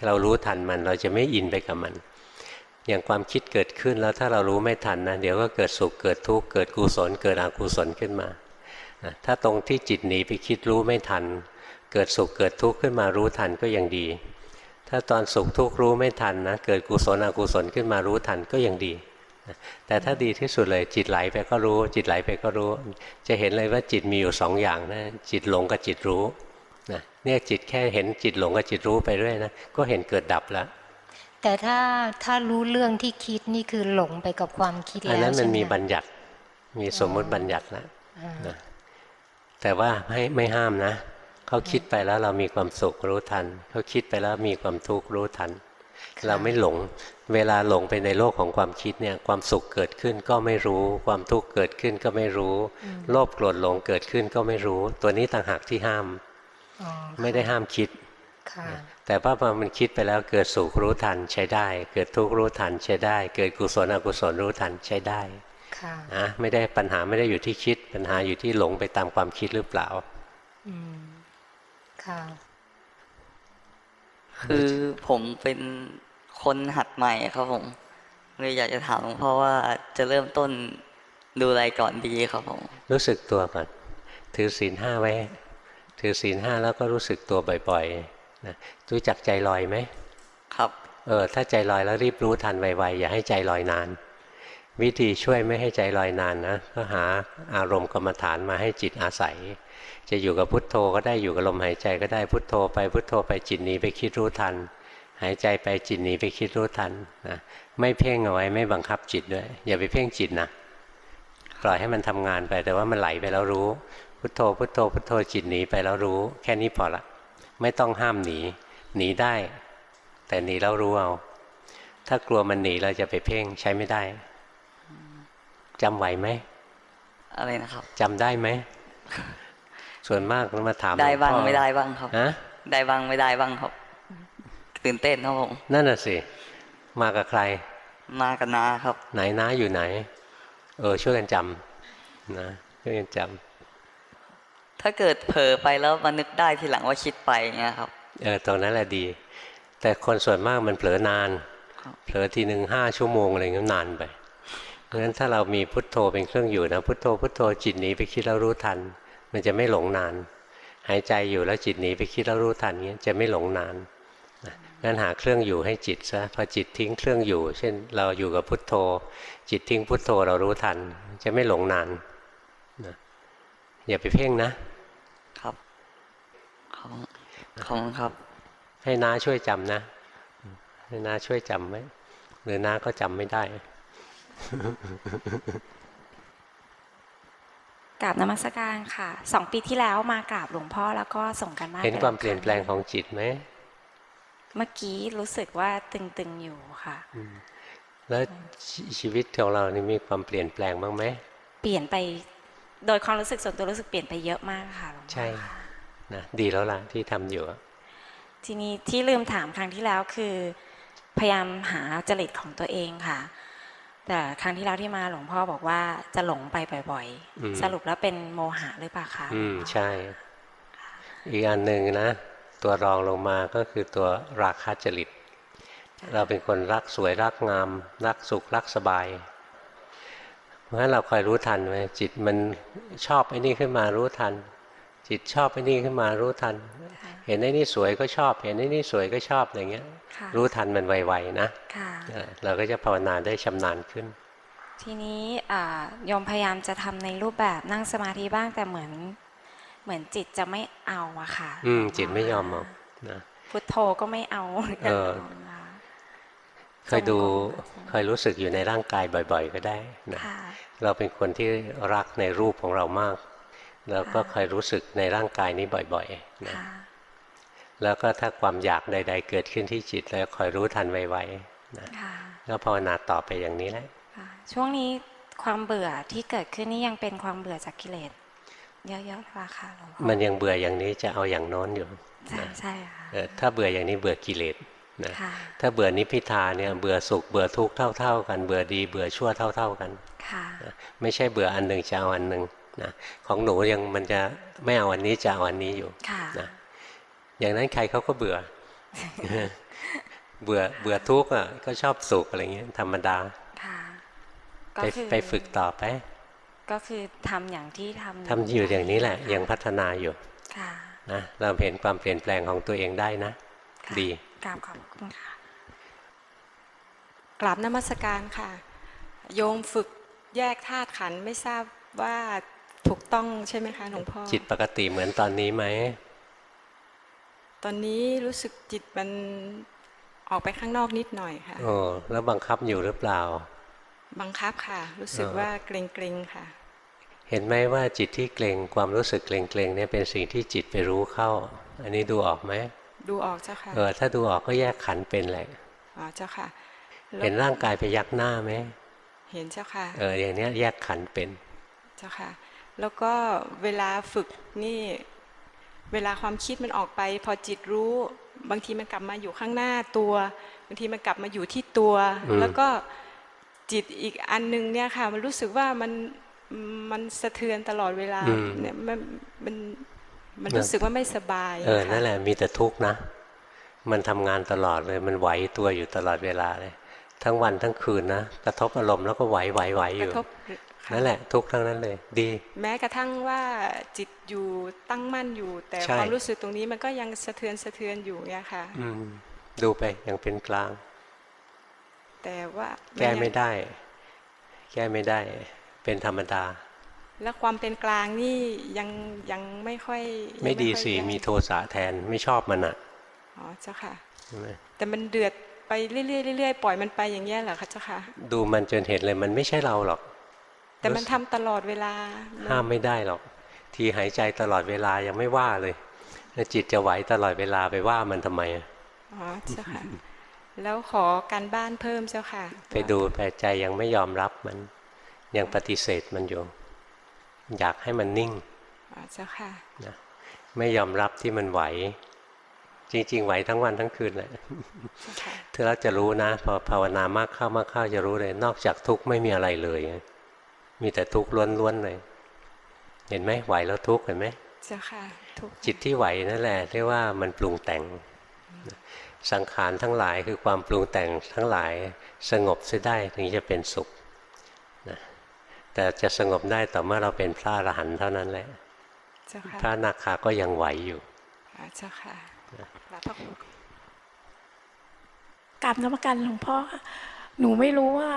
เรารู้ทันมันเราจะไม่อินไปกับมัน อย่างความคิดเกิดขึ้นแล้วถ้าเรารู้ไม่ทันนะเดี๋ยวก็เกิดสุขเกิดทุกข์เกิดกุศลเกิดอกุศลขึ้นมานะถ้าตรงที่จิตหนีไปคิดรู้ไม่ทัน เกิดสุขเกิดทุกข์ขึ้นมารู้ทันก็ยังดี ถ้าตอนสุขทุกข์รู้ไม่ทันนะเกิดกุศลอกุศลขึ้นมารู้ทันก็ยังดีแต่ถ้าดีที่สุดเลยจิตไหลไปก็รู้ จิตไหลไปก็รู้ จะเห็นเลยว่าจิตมีอยู่สองอย่างนะจิตหลงกับจิตรู้ นะเนี่ยจิตแค่เห็นจิตหลงกับจิตรู้ไปเรื่อยนะก็เห็นเกิดดับแล้วแต่ถ้าถ้ารู้เรื่องที่คิดนี่คือหลงไปกับความคิดอันแล้วนั้นมัใช่นไหมมีคะบัญญัติมีสมมุติบัญญัติแล้วอ่านะแต่ว่าไม่ไม่ห้ามนะเขาคิดไปแล้วเรามีความสุขรู้ทันเขาคิดไปแล้วมีความทุกข์รู้ทัน เราไม่หลง เวลาหลงไปในโลกของความคิดเนี่ยความสุขเกิดขึ้นก็ไม่รู้ ความทุกข์เกิดขึ้นก็ไม่รู้ โลภโกรธหลงเกิดขึ้นก็ไม่รู้ ตัวนี้ต่างหากที่ห้ามอ๋อ ไม่ได้ห้ามคิดค่ะแต่ว่าพอมันคิดไปแล้วเกิดสุขรู้ทันใช้ได้ เกิดทุกข์รู้ทันใช้ได้ เกิดกุศลอกุศลรู้ทันใช้ได้ค่ะนะไม่ได้ปัญหาไม่ได้อยู่ที่คิด ปัญหาอยู่ที่หลงไปตามความคิดหรือเปล่าอืมค่ะคือผมเป็นคนหัดใหม่ครับผมเลยอยากจะถามหลวงพ่อว่าจะเริ่มต้นดูอะไรก่อนดีครับผม รู้สึกตัวก่อน ถือศีลห้าไว้ ถือศีลห้าแล้วก็รู้สึกตัวบ่อยๆนะรู้จักใจลอยไหมครับเออถ้าใจลอยแล้วรีบรู้ทันไวๆอย่าให้ใจลอยนาน วิธีช่วยไม่ให้ใจลอยนานนะก็หาอารมณ์กรรมฐานมาให้จิตอาศัย จะอยู่กับพุทโธก็ได้อยู่กับลมหายใจก็ได้พุทโธไปพุทโธไปจิตหนีไปคิดรู้ทัน หายใจไปจิตหนีไปคิดรู้ทันนะไม่เพ่งเอาไว้ไม่บังคับจิตด้วย อย่าไปเพ่งจิตนะปล่อยให้มันทำงานไปแต่ว่ามันไหลไปแล้วรู้ พุทโธพุทโธพุทโธจิตหนีไปแล้วรู้ แค่นี้พอละ ไม่ต้องห้ามหนี หนีได้ แต่หนีแล้วรู้เอา ถ้ากลัวมันหนีเราจะไปเพ่งใช้ไม่ได้จำไหวไหมอะไรนะครับจำได้ไหมส่วนมากมาถามได้บ้างหลวพ่อไม่ได้บ้างครับฮะได้บ้างไม่ได้บ้างครับ ตื่นเต้นครับผมนั่นน่ะสิมากับใคร มากันนาครับ ไหนนะอยู่ไหน เออช่วยกันจำนะช่วยกันจ ถ้าเกิดเผลอไปแล้วมานึกได้ทีหลังว่าคิดไปอย่างเงี้ยครับำเออตรงนั้นแหละดี แต่คนส่วนมากมันเผลอนานครับเผลอทีหนึ่งห้าชั่วโมงอะไรเงี้ยนานไปเพราะฉะนั้นถ้าเรามีพุทโธเป็นเครื่องอยู่นะพุทโธพุทโธจิตหนีไปคิดแล้วรู้ทัน มันจะไม่หลงนาน หายใจอยู่แล้วจิตหนีไปคิดแล้วรู้ทันเงี้ยจะไม่หลงนานนะงั้นหาเครื่องอยู่ให้จิตซะพอจิตทิ้งเครื่องอยู่ เช่น เราอยู่กับพุทโธ จิตทิ้งพุทโธเรารู้ทัน จะไม่หลงนานนะอย่าไปเพ่งนะครับขอบ ขอบคุณครับ ให้น้าช่วยจำนะให้น้าช่วยจำไว้หรือน้าก็จำไม่ได้กราบนมัสการค่ะสองปีที่แล้วมากราบหลวงพ่อแล้วก็ส่งกันบ้านเห็นไความเปลี่ยนแปลงของจิตไหมเมื่อกี้รู้สึกว่าตึงๆอยู่ค่ะแล้วชชีวิตของเรานี่มีความเปลี่ยนแปลงบ้างไหมเปลี่ยนไป โดยความรู้สึกส่วนตัวรู้สึกเปลี่ยนไปเยอะมากค่ะหลวงพ่อใช่ค่ะ นะดีแล้วล่ะที่ทำอยู่อะทีนี้ที่ลืมถามครั้งที่แล้วคือ พยายามหาจริตของตัวเองค่ะ แต่แต่ครั้งที่แล้วที่มาหลวงพ่อบอกว่าจะหลงไปบ่อยอืมๆสรุปแล้วเป็นโมหะหรือเปล่าคะอืมใช่ อีกอันหนึ่งนะ ตัวรองลงมาก็คือตัวราคะจริต เราเป็นคนรักสวยรักงาม รักสุขรักสบายเพราะฉะนั้นเราคอยรู้ทันไว้จิตมันชอบไอ้นี่ขึ้นมารู้ทัน จิตชอบไอ้นี่ขึ้นมารู้ทัน เห็นไอ้นี่สวยก็ชอบ เห็นไอ้นี่สวยก็ชอบอย่างเงี้ยค่ะรู้ทันมันไวๆนะค่ะเออเราก็จะภาวนาได้ชำนาญขึ้น ทีนี้อ่าโยมพยายามจะทำในรูปแบบนั่งสมาธิบ้างแต่เหมือนเหมือนจิตจะไม่เอาอะค่ะ อืมจิตไม่ยอมเอานะพุทโธก็ไม่เอาเออเคยดูเคยรู้สึกอยู่ในร่างกายบ่อย ๆ ก็ได้นะค่ะเราเป็นคนที่รักในรูปของเรามาก แล้วก็เคยรู้สึกในร่างกายนี้บ่อยๆนะค่ะแล้วก็ถ้าความอยากใด ๆ เกิดขึ้นที่จิตแล้วคอยรู้ทันไวๆนะค่ะก็ภาวนาต่อไปอย่างนี้แหละค่ะช่วงนี้ความเบื่อที่เกิดขึ้นนี่ยังเป็นความเบื่อจากกิเลสเยอะๆหรือเปล่าคะหลวงพ่อมันยังเบื่ออย่างนี้จะเอาอย่างโน้นอยู่ใช่นะใช่ค่ะเออถ้าเบื่ออย่างนี้เบื่อกิเลสนะค่ะถ้าเบื่อนิพพิทาเนี่ยเบื่อสุขเบื่อทุกข์เท่า ๆ กันเบื่อดีเบื่อชั่วเท่า ๆกันค่ะนะไม่ใช่เบื่ออันหนึ่งจะเอาอันหนึ่ง นะของหนูยังมันจะไม่เอาอันนี้จะเอาอันนี้อยู่ค่ะนะอย่างนั้นใครเขาก็เบื่อ เบื่อเบื่อทุกข์อะก็ชอบสุขอะไรเงี้ยธรรมดาค่ะก็ไปคือไปฝึกต่อไป ก็คือทำอย่างที่ทำทำอยู่อย่างนี้แหละ ยังพัฒนาอยู่ค่ะนะเราเห็นความเปลี่ยนแปลงของตัวเองได้นะค่ะดีกราบขอบคุณค่ะกราบนมัสการค่ะ โยมฝึกแยกธาตุขันธ์ไม่ทราบว่า ถูกต้องใช่ไหมคะหลวงพ่อจิตปกติเหมือนตอนนี้ไหมตอนนี้รู้สึกจิตมันออกไปข้างนอกนิดหน่อยค่ะโอ้แล้วบังคับอยู่หรือเปล่า บังคับค่ะ รู้สึกเออว่าเกรงเกรงๆค่ะ เห็นไหมว่าจิตที่เกรงความรู้สึกเกรงเกรงๆเนี่ยเป็นสิ่งที่จิตไปรู้เข้า อันนี้ดูออกไหมดูออกเจ้าค่ะเออถ้าดูออกก็แยกขันธ์เป็นแหละอ๋อเจ้าค่ะแล้วเห็นร่างกายไปยักหน้าไหมเห็นเจ้าค่ะ เอออย่างเนี้ยแยกขันธ์เป็น เจ้าค่ะ แล้วก็เวลาฝึกนี่ เวลาความคิดมันออกไป พอจิตรู้ บางทีมันกลับมาอยู่ข้างหน้าตัว บางทีมันกลับมาอยู่ที่ตัวอืมแล้วก็จิตอีกอันหนึงเนี่ยค่ะ มันรู้สึกว่ามันมันสะเทือนตลอดเวลาเนี่ยมันมันมันรู้สึกว่าไม่สบายเออค่ะนั่นแหละมีแต่ทุกข์นะ มันทำงานตลอดเลย มันไหวตัวอยู่ตลอดเวลาเลย ทั้งวันทั้งคืนนะ กระทบอารมณ์แล้วก็ไหวไหวไหวอกยู่ระทบค่ นั่นแหละ ทุกข์ทั้งนั้นเลย ดี แม้กระทั่งว่าจิตอยู่ตั้งมั่นอยู่ แต่ใช่ความรู้สึกตรงนี้มันก็ยังสะเทือนสะเทือนอยู่เนี่ยค่ะ อืมดูไปอย่างเป็นกลาง แต่ว่าแก้นยังไม่ได้ แก้ไม่ได้ เป็นธรรมดา แล้วความเป็นกลางนี่ยังยังไม่ค่อย ไม่ดียังค่อยสิแมีโทสะแทนไม่ชอบมันอะอ๋อเจ้าค่ะใช่ไหมแต่มันเดือดไปเรื่อยๆเรื่อยๆปล่อยมันไปอย่างเงี้ยเหรอคะเจ้าค่ะ ดูมันจนเห็นเลยมันไม่ใช่เราหรอก แต่มันทำตลอดเวลา ห้ามไม่ได้หรอก ทีหายใจตลอดเวลายังไม่ว่าเลยแล้วจิตจะไหวตลอดเวลาไปว่ามันทำไมอะอ๋อเจ้าค่ะแล้วขอการบ้านเพิ่มเจ้าค่ะ ไปดูไปใจยังไม่ยอมรับมัน ยังปฏิเสธมันอยู่ อยากให้มันนิ่งอ๋อเจ้าค่ะนะไม่ยอมรับที่มันไหว จริง ๆ ไหวทั้งวันทั้งคืนเลยเจ้าค่ะเธอเราจะรู้นะ พอภาวนามากเข้ามากเข้าจะรู้เลย นอกจากทุกข์ไม่มีอะไรเลย มีแต่ทุกข์ล้วนๆเลย เห็นไหมไหวแล้วทุกข์เห็นไหมเจ้าค่ะทุกจิตที่ไหวนั่นแหละเรียกว่ามันปรุงแต่ง สังขารทั้งหลายคือความปรุงแต่งทั้งหลายสงบเสียได้ถึงจะเป็นสุขนะแต่จะสงบได้ต่อเมื่อเราเป็นพระอรหันต์เท่านั้นแหละเจ้าค่ะพระนาคาก็ยังไหวอยู่อ๋อเจ้าค่ะกราบพระคุณกราบนมัสการหลวงพ่อค่ะ หนูไม่รู้ว่า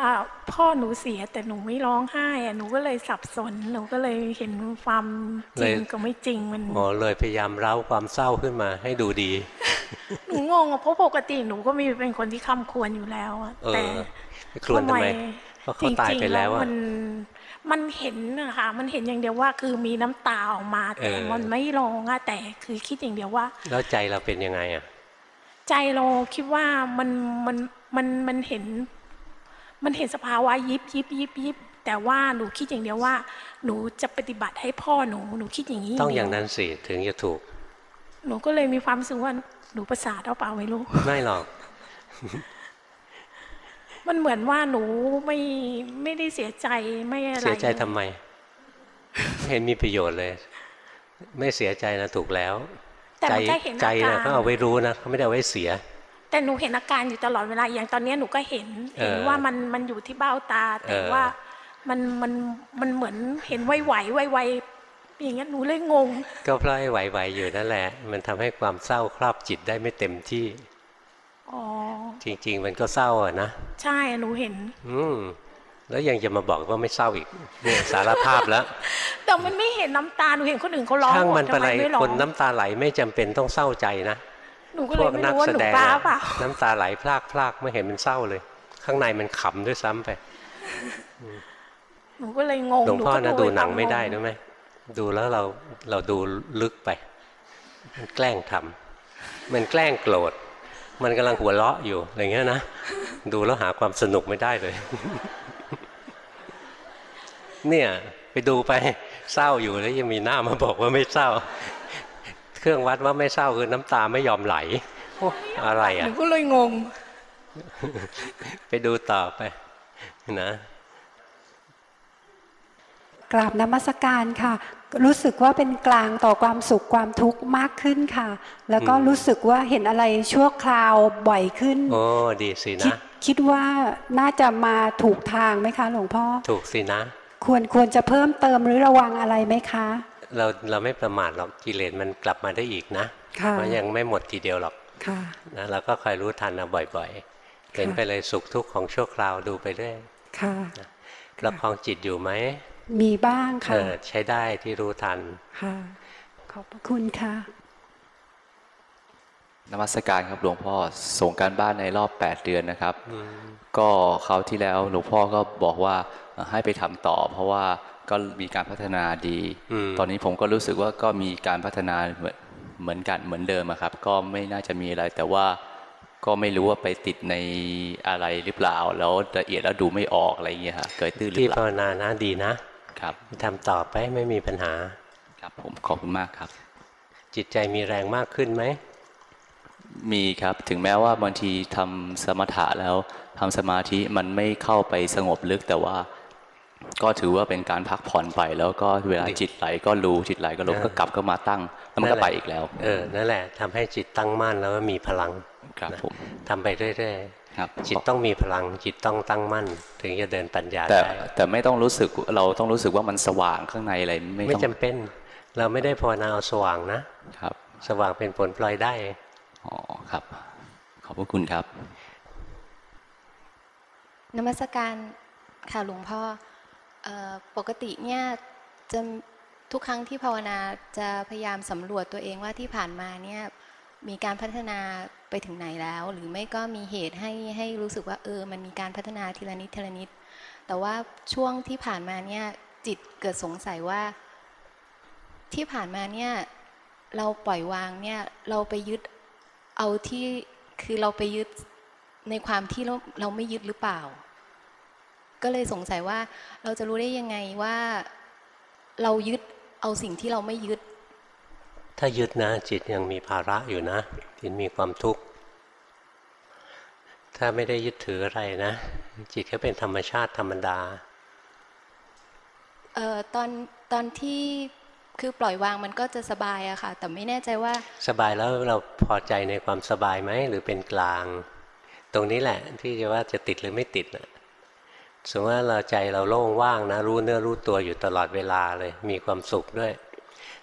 พ่อหนูเสียแต่หนูไม่ร้องไห้อะหนูก็เลยสับสน หนูก็เลยเห็นความจริงเลยกับไม่จริงมันหมอเลยพยายามเร้าความเศร้าขึ้นมาให้ดูดี หนูงงอะเพราะปกติหนูก็มีเป็นคนที่คำควรอยู่แล้วอะเออแต่ไปครวญทำไมเพราะเขาตายไปแล้วจริงๆอะมันมันเห็นนะคะมันเห็นอย่างเดียวว่าคือมีน้ำตาออกมาแต่เออมันไม่ร้องอะแต่คือคิดอย่างเดียวว่า แล้วใจเราเป็นยังไงอะใจเราคิดว่ามันมันมันมันเห็น มันเห็นสภาวะยิบยิบยิบยิบแต่ว่าหนูคิดอย่างเดียวว่า หนูจะปฏิบัติให้พ่อหนูหนูคิดอย่างนี้ต้องอย่างเดีวนั้นสิถึงจะถูก หนูก็เลยมีความรู้สึกว่าหนูประสาทเอาเปล่าไม่รู้ไม่หรอกมันเหมือนว่าหนูไม่ไม่ได้เสียใจไม่อะไรเสียใจทำไมไม่เห็นมีประโยชน์เลย ไม่เสียใจนะถูกแล้ว แต่ใจมันก็เห็นใจอานะการเขาเอาไว้รู้นะเขาไม่ได้เอาไว้เสีย แต่หนูเห็นอาการอยู่ตลอดเวลาอย่างตอนเนี้ยหนูก็เห็นเออเห็นว่ามันมันอยู่ที่เบ้าตา แต่เออว่ามันมันมันเหมือนเห็นไวไหวไวไวๆอย่างเงี้ยหนูเลยงง ก็เพราะไอ้ไหวๆอยู่นั่นแหละ มันทำให้ความเศร้าครอบจิตได้ไม่เต็มที่อ๋อจริง ๆ มันก็เศร้าอะนะใช่หนูเห็น อืมแล้วยังจะมาบอกว่าไม่เศร้าอีกเนี่ยสารภาพแล้วแต่มันไม่เห็นน้ำตาหนูเห็นคนอื่นเขาร้องช่างหมมัดนทำเป็นไมไรไม่ร้อคงนน้ำตาไหลไม่จำเป็นต้องเศร้าใจนะ หนูก็พเลวยกไม่นักรู้ว่าแสหนูดงบ้าอะเปล่าน้ำตาไหลพลากพลากไม่เห็นมันเศร้าเลย ข้างในมันขำด้วยซ้ำไปหนูก็เลยงงหลวงพ่อก็นะดูหนังปไม่ได้งรู้ไหมดูแล้วเราเราดูลึกไป มันแกล้งทำมันแกล้งโกรธมันกำลังหัวเราะอยู่อะไรเงี้ยนะดูแล้วหาความสนุกไม่ได้เลย เนี่ย ไปดูไปเศร้าอยู่แล้วยังมีหน้ามาบอกว่าไม่เศร้า เครื่องวัดว่าไม่เศร้าคือน้ำตาไม่ยอมไหลโอ้อะไรหอะนูก็เลยงง ไปดูต่อไปนะกราบนมัสการค่ะ รู้สึกว่าเป็นกลางต่อความสุขความทุกข์มากขึ้นค่ะ แล้วก็อืมรู้สึกว่าเห็นอะไรชั่วคราวบ่อยขึ้นโอ้ดีสิคิดนะคิดว่าน่าจะมาถูกทางไหมคะ หลวงพ่อ ถูกสินะ ควรควรจะเพิ่มเติมหรือระวังอะไรไหมคะ เราเราไม่ประมาทหรอกกิเลสมันกลับมาได้อีกนะค่ะมันยังไม่หมดทีเดียวหรอกค่ะนะเราก็คอยรู้ทันเอาบ่อยๆเห็นไปเลยสุขทุกข์ของชั่วคราวดูไปเรื่อยค่ะประคองจิตอยู่ไหมมีบ้างเอค่ะอใช้ได้ที่รู้ทันค่ะขอบพระคุณค่ะนมัสการครับหลวงพ่อส่งการบ้านในรอบ 8 เดือนนะครับ ก็คราวที่แล้วหลวงพ่อก็บอกว่าเอ่อให้ไปทำต่อ เพราะว่า ก็มีการพัฒนาดีอืมตอนนี้ผมก็รู้สึกว่าก็มีการพัฒนาเหมือนเหมือนกันเหมือนเดิมอะครับ ก็ไม่น่าจะมีอะไร แต่ว่าก็ไม่รู้ว่าไปติดในอะไรหรือเปล่า แล้วละเอียดแล้วดูไม่ออกอะไรอย่างเงี้ยฮะเกิดตื้นหรือที่เปภาล่าวนานะดีนะครับทำต่อไปไม่มีปัญหา ครับผมขอบคุณมากครับ จิตใจมีแรงมากขึ้นไหมมีครับถึงแม้ว่าบางทีทำสมถะแล้วทำสมาธิมันไม่เข้าไปสงบลึกแต่ว่า ก็ถือว่าเป็นการพักผ่อนไป แล้วก็เวลาดีจิตไหลก็รู้จิตไหลก็ลงเออก็กลับก็มาตั้งแล้วมันนั่ก็นแหละไปอีกแล้ว เออนั่นแหละทำให้จิตตั้งมั่นแล้วก็มีพลังครับนะผมทำไปเรื่อยครับๆจิตต้องมีพลังจิตต้องตั้งมั่น ถึงจะเดินปัญญาแต่ได้แต่ไม่ต้องรู้สึกเราต้องรู้สึกว่ามันสว่างข้างในอะไรไม่ไม่ต้องจำเป็น เราไม่ได้ภาวนาเอาสว่างนะครับ สว่างเป็นผลปล่อยได้อ๋อครับ ขอบพระคุณครับนมัสการค่ะหลวงพ่อเอ่อ ปกติเนี่ยจะทุกครั้งที่ภาวนาจะพยายามสำรวจตัวเองว่าที่ผ่านมาเนี่ยมีการพัฒนาไปถึงไหนแล้ว หรือไม่ก็มีเหตุให้ให้รู้สึกว่าเออ มันมีการพัฒนาทีละนิดทีละนิด แต่ว่าช่วงที่ผ่านมาเนี่ยจิตเกิดสงสัยว่า ที่ผ่านมาเนี่ยเราปล่อยวางเนี่ยเราไปยึดเอาที่คือเราไปยึดในความที่เราเราไม่ยึดหรือเปล่า ก็เลยสงสัยว่าเราจะรู้ได้ยังไงว่า เรายึดเอาสิ่งที่เราไม่ยึด ถ้ายึดนะ จิตยังมีภาระอยู่นะจิตมีความทุกข์ถ้าไม่ได้ยึดถืออะไรนะ จิตก็เป็นธรรมชาติธรรมดาเอ่อตอนตอนที่คือปล่อยวางมันก็จะสบายอะค่ะ แต่ไม่แน่ใจว่า สบายแล้วเราพอใจในความสบายไหมหรือเป็นกลาง ตรงนี้แหละที่จะว่าจะติดหรือไม่ติดนะ สมมติว่าเราใจเราโล่งว่างนะ รู้เนื้อรู้ตัวอยู่ตลอดเวลาเลย มีความสุขด้วย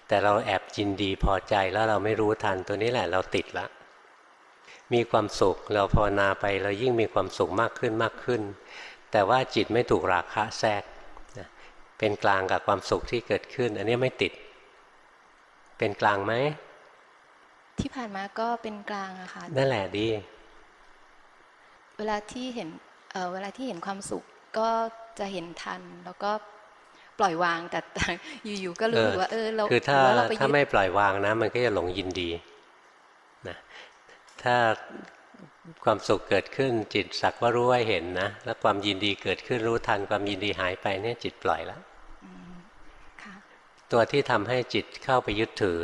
แต่เราแอบยินดีพอใจแล้วเราไม่รู้ทันตัวนี้แหละเราติดละ มีความสุขเราภาวนาไปเรายิ่งมีความสุขมากขึ้นมากขึ้น แต่ว่าจิตไม่ถูกราคะแทรกนะเป็นกลางกับความสุขที่เกิดขึ้น อันนี้ไม่ติด เป็นกลางไหมที่ผ่านมาก็เป็นกลางอะค่ะนั่นแหละดี เวลาที่เห็นเอ่อเวลาที่เห็นความสุข ก็จะเห็นทันแล้วก็ปล่อยวางแต่แต่อยู่ๆก็รู้สึกว่าเออเราคือถ้าหรือว่าเราไปถ้ายึดไม่ปล่อยวางนะ มันก็จะหลงยินดีนะถ้าความสุขเกิดขึ้นจิตสักว่ารู้ว่าเห็นนะ แล้วความยินดีเกิดขึ้นรู้ทันความยินดีหายไปเนี่ยจิตปล่อยแล้วค่ะตัวที่ทำให้จิตเข้าไปยึดถือ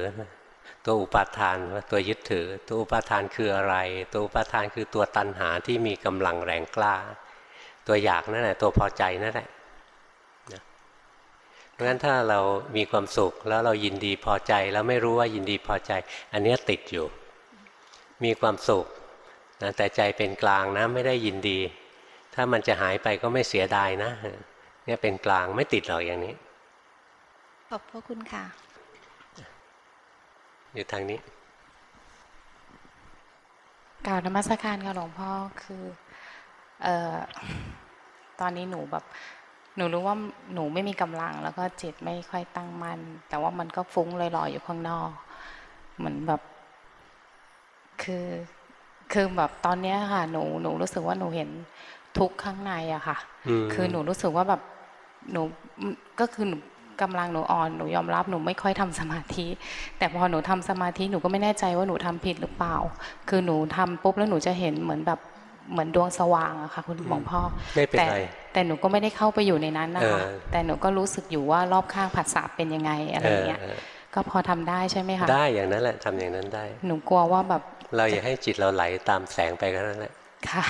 ตัวอุปาทานว่าตัวยึดถือ ตัวอุปาทานคืออะไร ตัวอุปาทานคือตัวตัณหาที่มีกำลังแรงกล้า ตัวอยากนั่นแหละตัวพอใจนั่นแหละนะเพราะฉะนั้นถ้าเรามีความสุขแล้วเรายินดีพอใจแล้วไม่รู้ว่ายินดีพอใจ อันเนี้ยติดอยู่ มีความสุขนะแต่ใจเป็นกลางนะไม่ได้ยินดี ถ้ามันจะหายไปก็ไม่เสียดายนะเนี่ยเป็นกลางไม่ติดหรอกอย่างนี้ ขอบพระคุณค่ะ อยู่ทางนี้กล่าวนมัสการค่ะหลวงพ่อคือ เอ่อ ตอนนี้หนูแบบ หนูรู้ว่าหนูไม่มีกำลัง แล้วก็จิตไม่ค่อยตั้งมัน่นแต่ว่ามันก็ฟุ้งลอยๆอยู่ข้างนอกเหมือนแบบ คือคือแบบตอนเนี้ยค่ะ หนูหนูรู้สึกว่าหนูเห็นทุกข์ข้างในอะค่ะอืมคือหนูรู้สึกว่าแบบหนูก็คือหนูกำลังหนูอ่อนหนูยอมรับหนูไม่ค่อยทำสมาธิ แต่พอหนูทำสมาธิหนูก็ไม่แน่ใจว่าหนูทำผิดหรือเปล่า คือหนูทำปุ๊บแล้วหนูจะเห็นเหมือนแบบ เหมือนดวงสว่างอะค่ะ คุณหลวงพ่อไม่เป็นแต่ไรแต่หนูก็ไม่ได้เข้าไปอยู่ในนั้นนะคะเออแต่หนูก็รู้สึกอยู่ว่ารอบข้างผัสสะเป็นยังไงอะไรอย่างเงี้ยเออก็พอทำได้ใช่ไหมเอคะอได้อย่างนั้นแหละทำอย่างนั้นได้ หนูกลัวว่าแบบเราอย่าให้จิตเราไหลตามแสงไปก็นั่นแหละค่ะ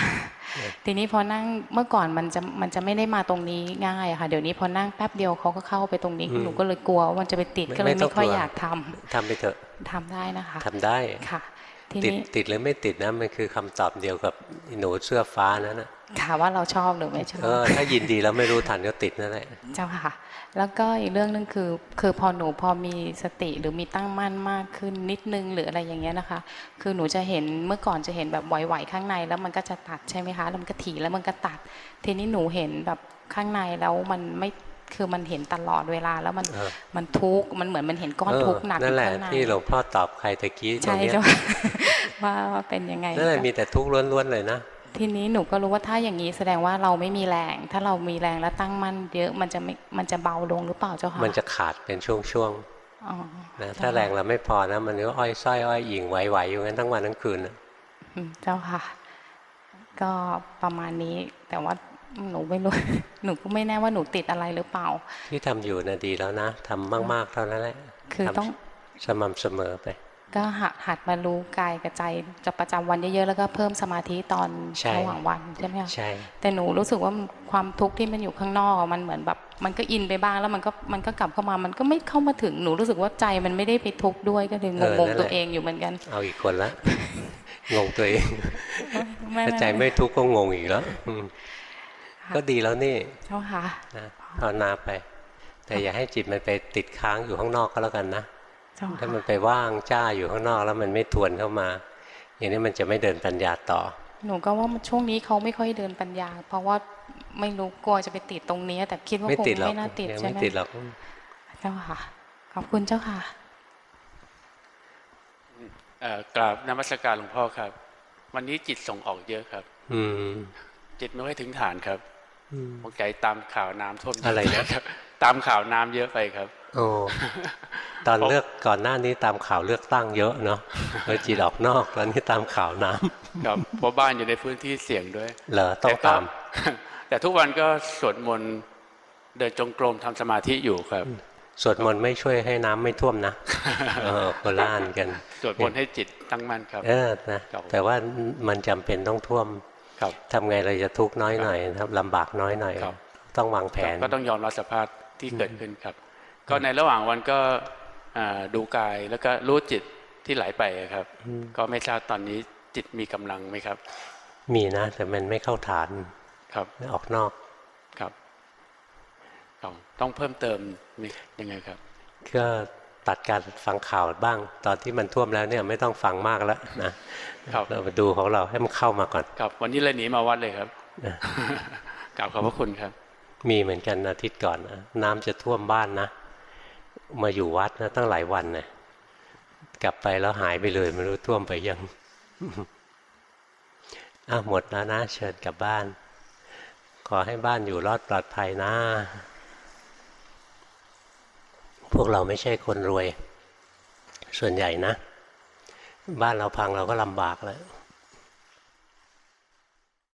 ทีนี้พอนั่งเมื่อก่อนมันจะมันจะไม่ได้มาตรงนี้ง่ายอะค่ะ เดี๋ยวนี้พอนั่งแป๊บเดียวเขาก็เข้าไปตรงนี้อืมหนูก็เลยกลัวว่ามันจะไปติดไม่ก็เลยไม่ต้ไม่องค่อยกลัวอยากทำทำไปเถอะทำได้นะคะทำได้ค่ะที ติดนี้ติดหรือไม่ติดนะมันคือคำตอบเดียวกับหนูเสื้อฟ้านั่นนะค่ะว่าเราชอบหรือไม่ชอบเออถ้ายินดีแล้วไม่รู้ทันก็ติดนั่นแหละเจ้าค่ะ แล้วก็อีกเรื่องหนึงคือ คือพอหนูพอมีสติหรือมีตั้งมั่นมากขึ้นนิดนึงหรืออะไรอย่างเงี้ยนะคะ คือหนูจะเห็นเมื่อก่อนจะเห็นแบบไหวๆข้างในแล้วมันก็จะตัดใช่ไหมคะแล้วมันก็ถี่แล้วมันก็ตัด ทีนี้หนูเห็นแบบข้างในแล้วมันไม่ คือมันเห็นตลอดเวลาแล้วมันเออมันทุกข์มันเหมือนมันเห็นก้อนเออทุกข์หนักอนั่นยู่แหละข้างในที่หลวงพ่อตอบใครตะกี้ตรใช่งเนี้ยเจ้าค่ะว่าว่าเป็นยังไงนั่นแหละเจ้ามีแต่ทุกข์ล้วนๆเลยนะทีนี้หนูก็รู้ว่าถ้าอย่างนี้แสดงว่าเราไม่มีแรง ถ้าเรามีแรงและตั้งมั่นเยอะมันจะไม่มันจะเบาลงหรือเปล่าเจ้าค่ะมันจะขาดเป็นช่วงอ๋อๆนะถ้าแรงเราไม่พอนะ มันก็อ้อยส้อยอ้อยอิงไหวๆอยู่งั้นทั้งวันทั้งคืนน่ะอืมเจ้าค่ะ ก็ประมาณนี้แต่ว่า หนูไม่รู้ หนูก็ไม่แน่ว่าหนูติดอะไรหรือเปล่า ที่ทำอยู่นะดีแล้วนะทำมากๆเท่านั้นแหละ คือทำต้องสม่ำเสมอไป ก็หัดหัดมารู้กายกับใจจะประจำวันเยอะๆแล้วก็เพิ่มสมาธิตอนใช่ระหว่างวันใช่ไหมคะใช่แต่หนูรู้สึกว่าความทุกข์ที่มันอยู่ข้างนอกอะมันเหมือนแบบ มันก็อินไปบ้างแล้วมันก็มันก็กลับเข้ามา มันก็ไม่เข้ามาถึงหนูรู้สึกว่าใจมันไม่ได้ไปทุกข์ด้วยก็เลยงงๆตัวเองอยู่เหมือนกัน เอาอีกคนละงงตัวเองไม่ถ้าใจไม่ทุกข์ก็งงอีกแล้วอืม ก็ดีแล้วนี่เจ้าค่ะนะภาวนาไป แต่อย่าให้จิตมันไปติดค้างอยู่ข้างนอกก็แล้วกันนะเจ้าถ้าค่ะมันไปว่างจ้าอยู่ข้างนอกแล้วมันไม่ทวนเข้ามา อย่างนี้มันจะไม่เดินปัญญาต่อ หนูก็ว่าช่วงนี้เขาไม่ค่อยเดินปัญญา เพราะว่าไม่รู้กลัวจะไปติดตรงนี้แต่คิดว่าไม่คงติดหรอกไม่น่าติดยังใช่ไม่ไหมติดหรอกเจ้าค่ะ ขอบคุณเจ้าค่ะเอ่อกราบนมัสการหลวงพ่อครับ วันนี้จิตส่งออกเยอะครับ อืมจิตไม่ค่อยถึงฐานครับ อืมสงสัยตามข่าวน้ำท่วมอะไรนะครับ ตามข่าวน้ำเยอะไปครับ โอ้ตอนเลือกก่อนหน้านี้ตามข่าวเลือกตั้งเยอะเนาะเลยจิตออกนอกแล้วนี่ตามข่าวน้ำครับเพราะบ้านอยู่ในพื้นที่เสี่ยงด้วยเหรอต้องแก็ตาม แต่ทุกวันก็สวดมนต์เดินจงกรมทำสมาธิอยู่ครับสวดมนต์ไม่ช่วยให้น้ำไม่ท่วมนะเออโคล่านกัน สวดมนต์ให้จิตตั้งมั่นครับ เออนะครับแต่ว่ามันจำเป็นต้องท่วม ครับทำไงเราจะทุกข์น้อยหน่อยครับลำบากน้อยหน่อยครับต้องวางแผนก็ต้องยอมรับสภาพที่เกิดขึ้นครับ ก็ในระหว่างวันก็อ่าดูกายแล้วก็รู้จิตที่ไหลไปครับอืมก็ไม่ทราบตอนนี้จิตมีกำลังไหมครับ มีนะ แต่มันไม่เข้าฐานครับออกนอกครับต้องต้องเพิ่มเติมนี่ยังไงครับ ก็ ตัดการฟังข่าวบ้าง ตอนที่มันท่วมแล้วเนี่ยไม่ต้องฟังมากแล้วนะครับเรามาดูของเราให้มันเข้ามาก่อนครับ วันนี้เลยหนีมาวัดเลยครับนะกราบขอบพระคุณครับ มีเหมือนกันอาทิตย์ก่อนนะน้ำจะท่วมบ้านนะมาอยู่วัดนะตั้งหลายวันนะกลับไปแล้วหายไปเลยไม่รู้ท่วมไปยังอะหมดแล้วนะ เชิญกลับบ้าน ขอให้บ้านอยู่รอดปลอดภัยนะ พวกเราไม่ใช่คนรวย ส่วนใหญ่นะ บ้านเราพังเราก็ลำบากแล้ว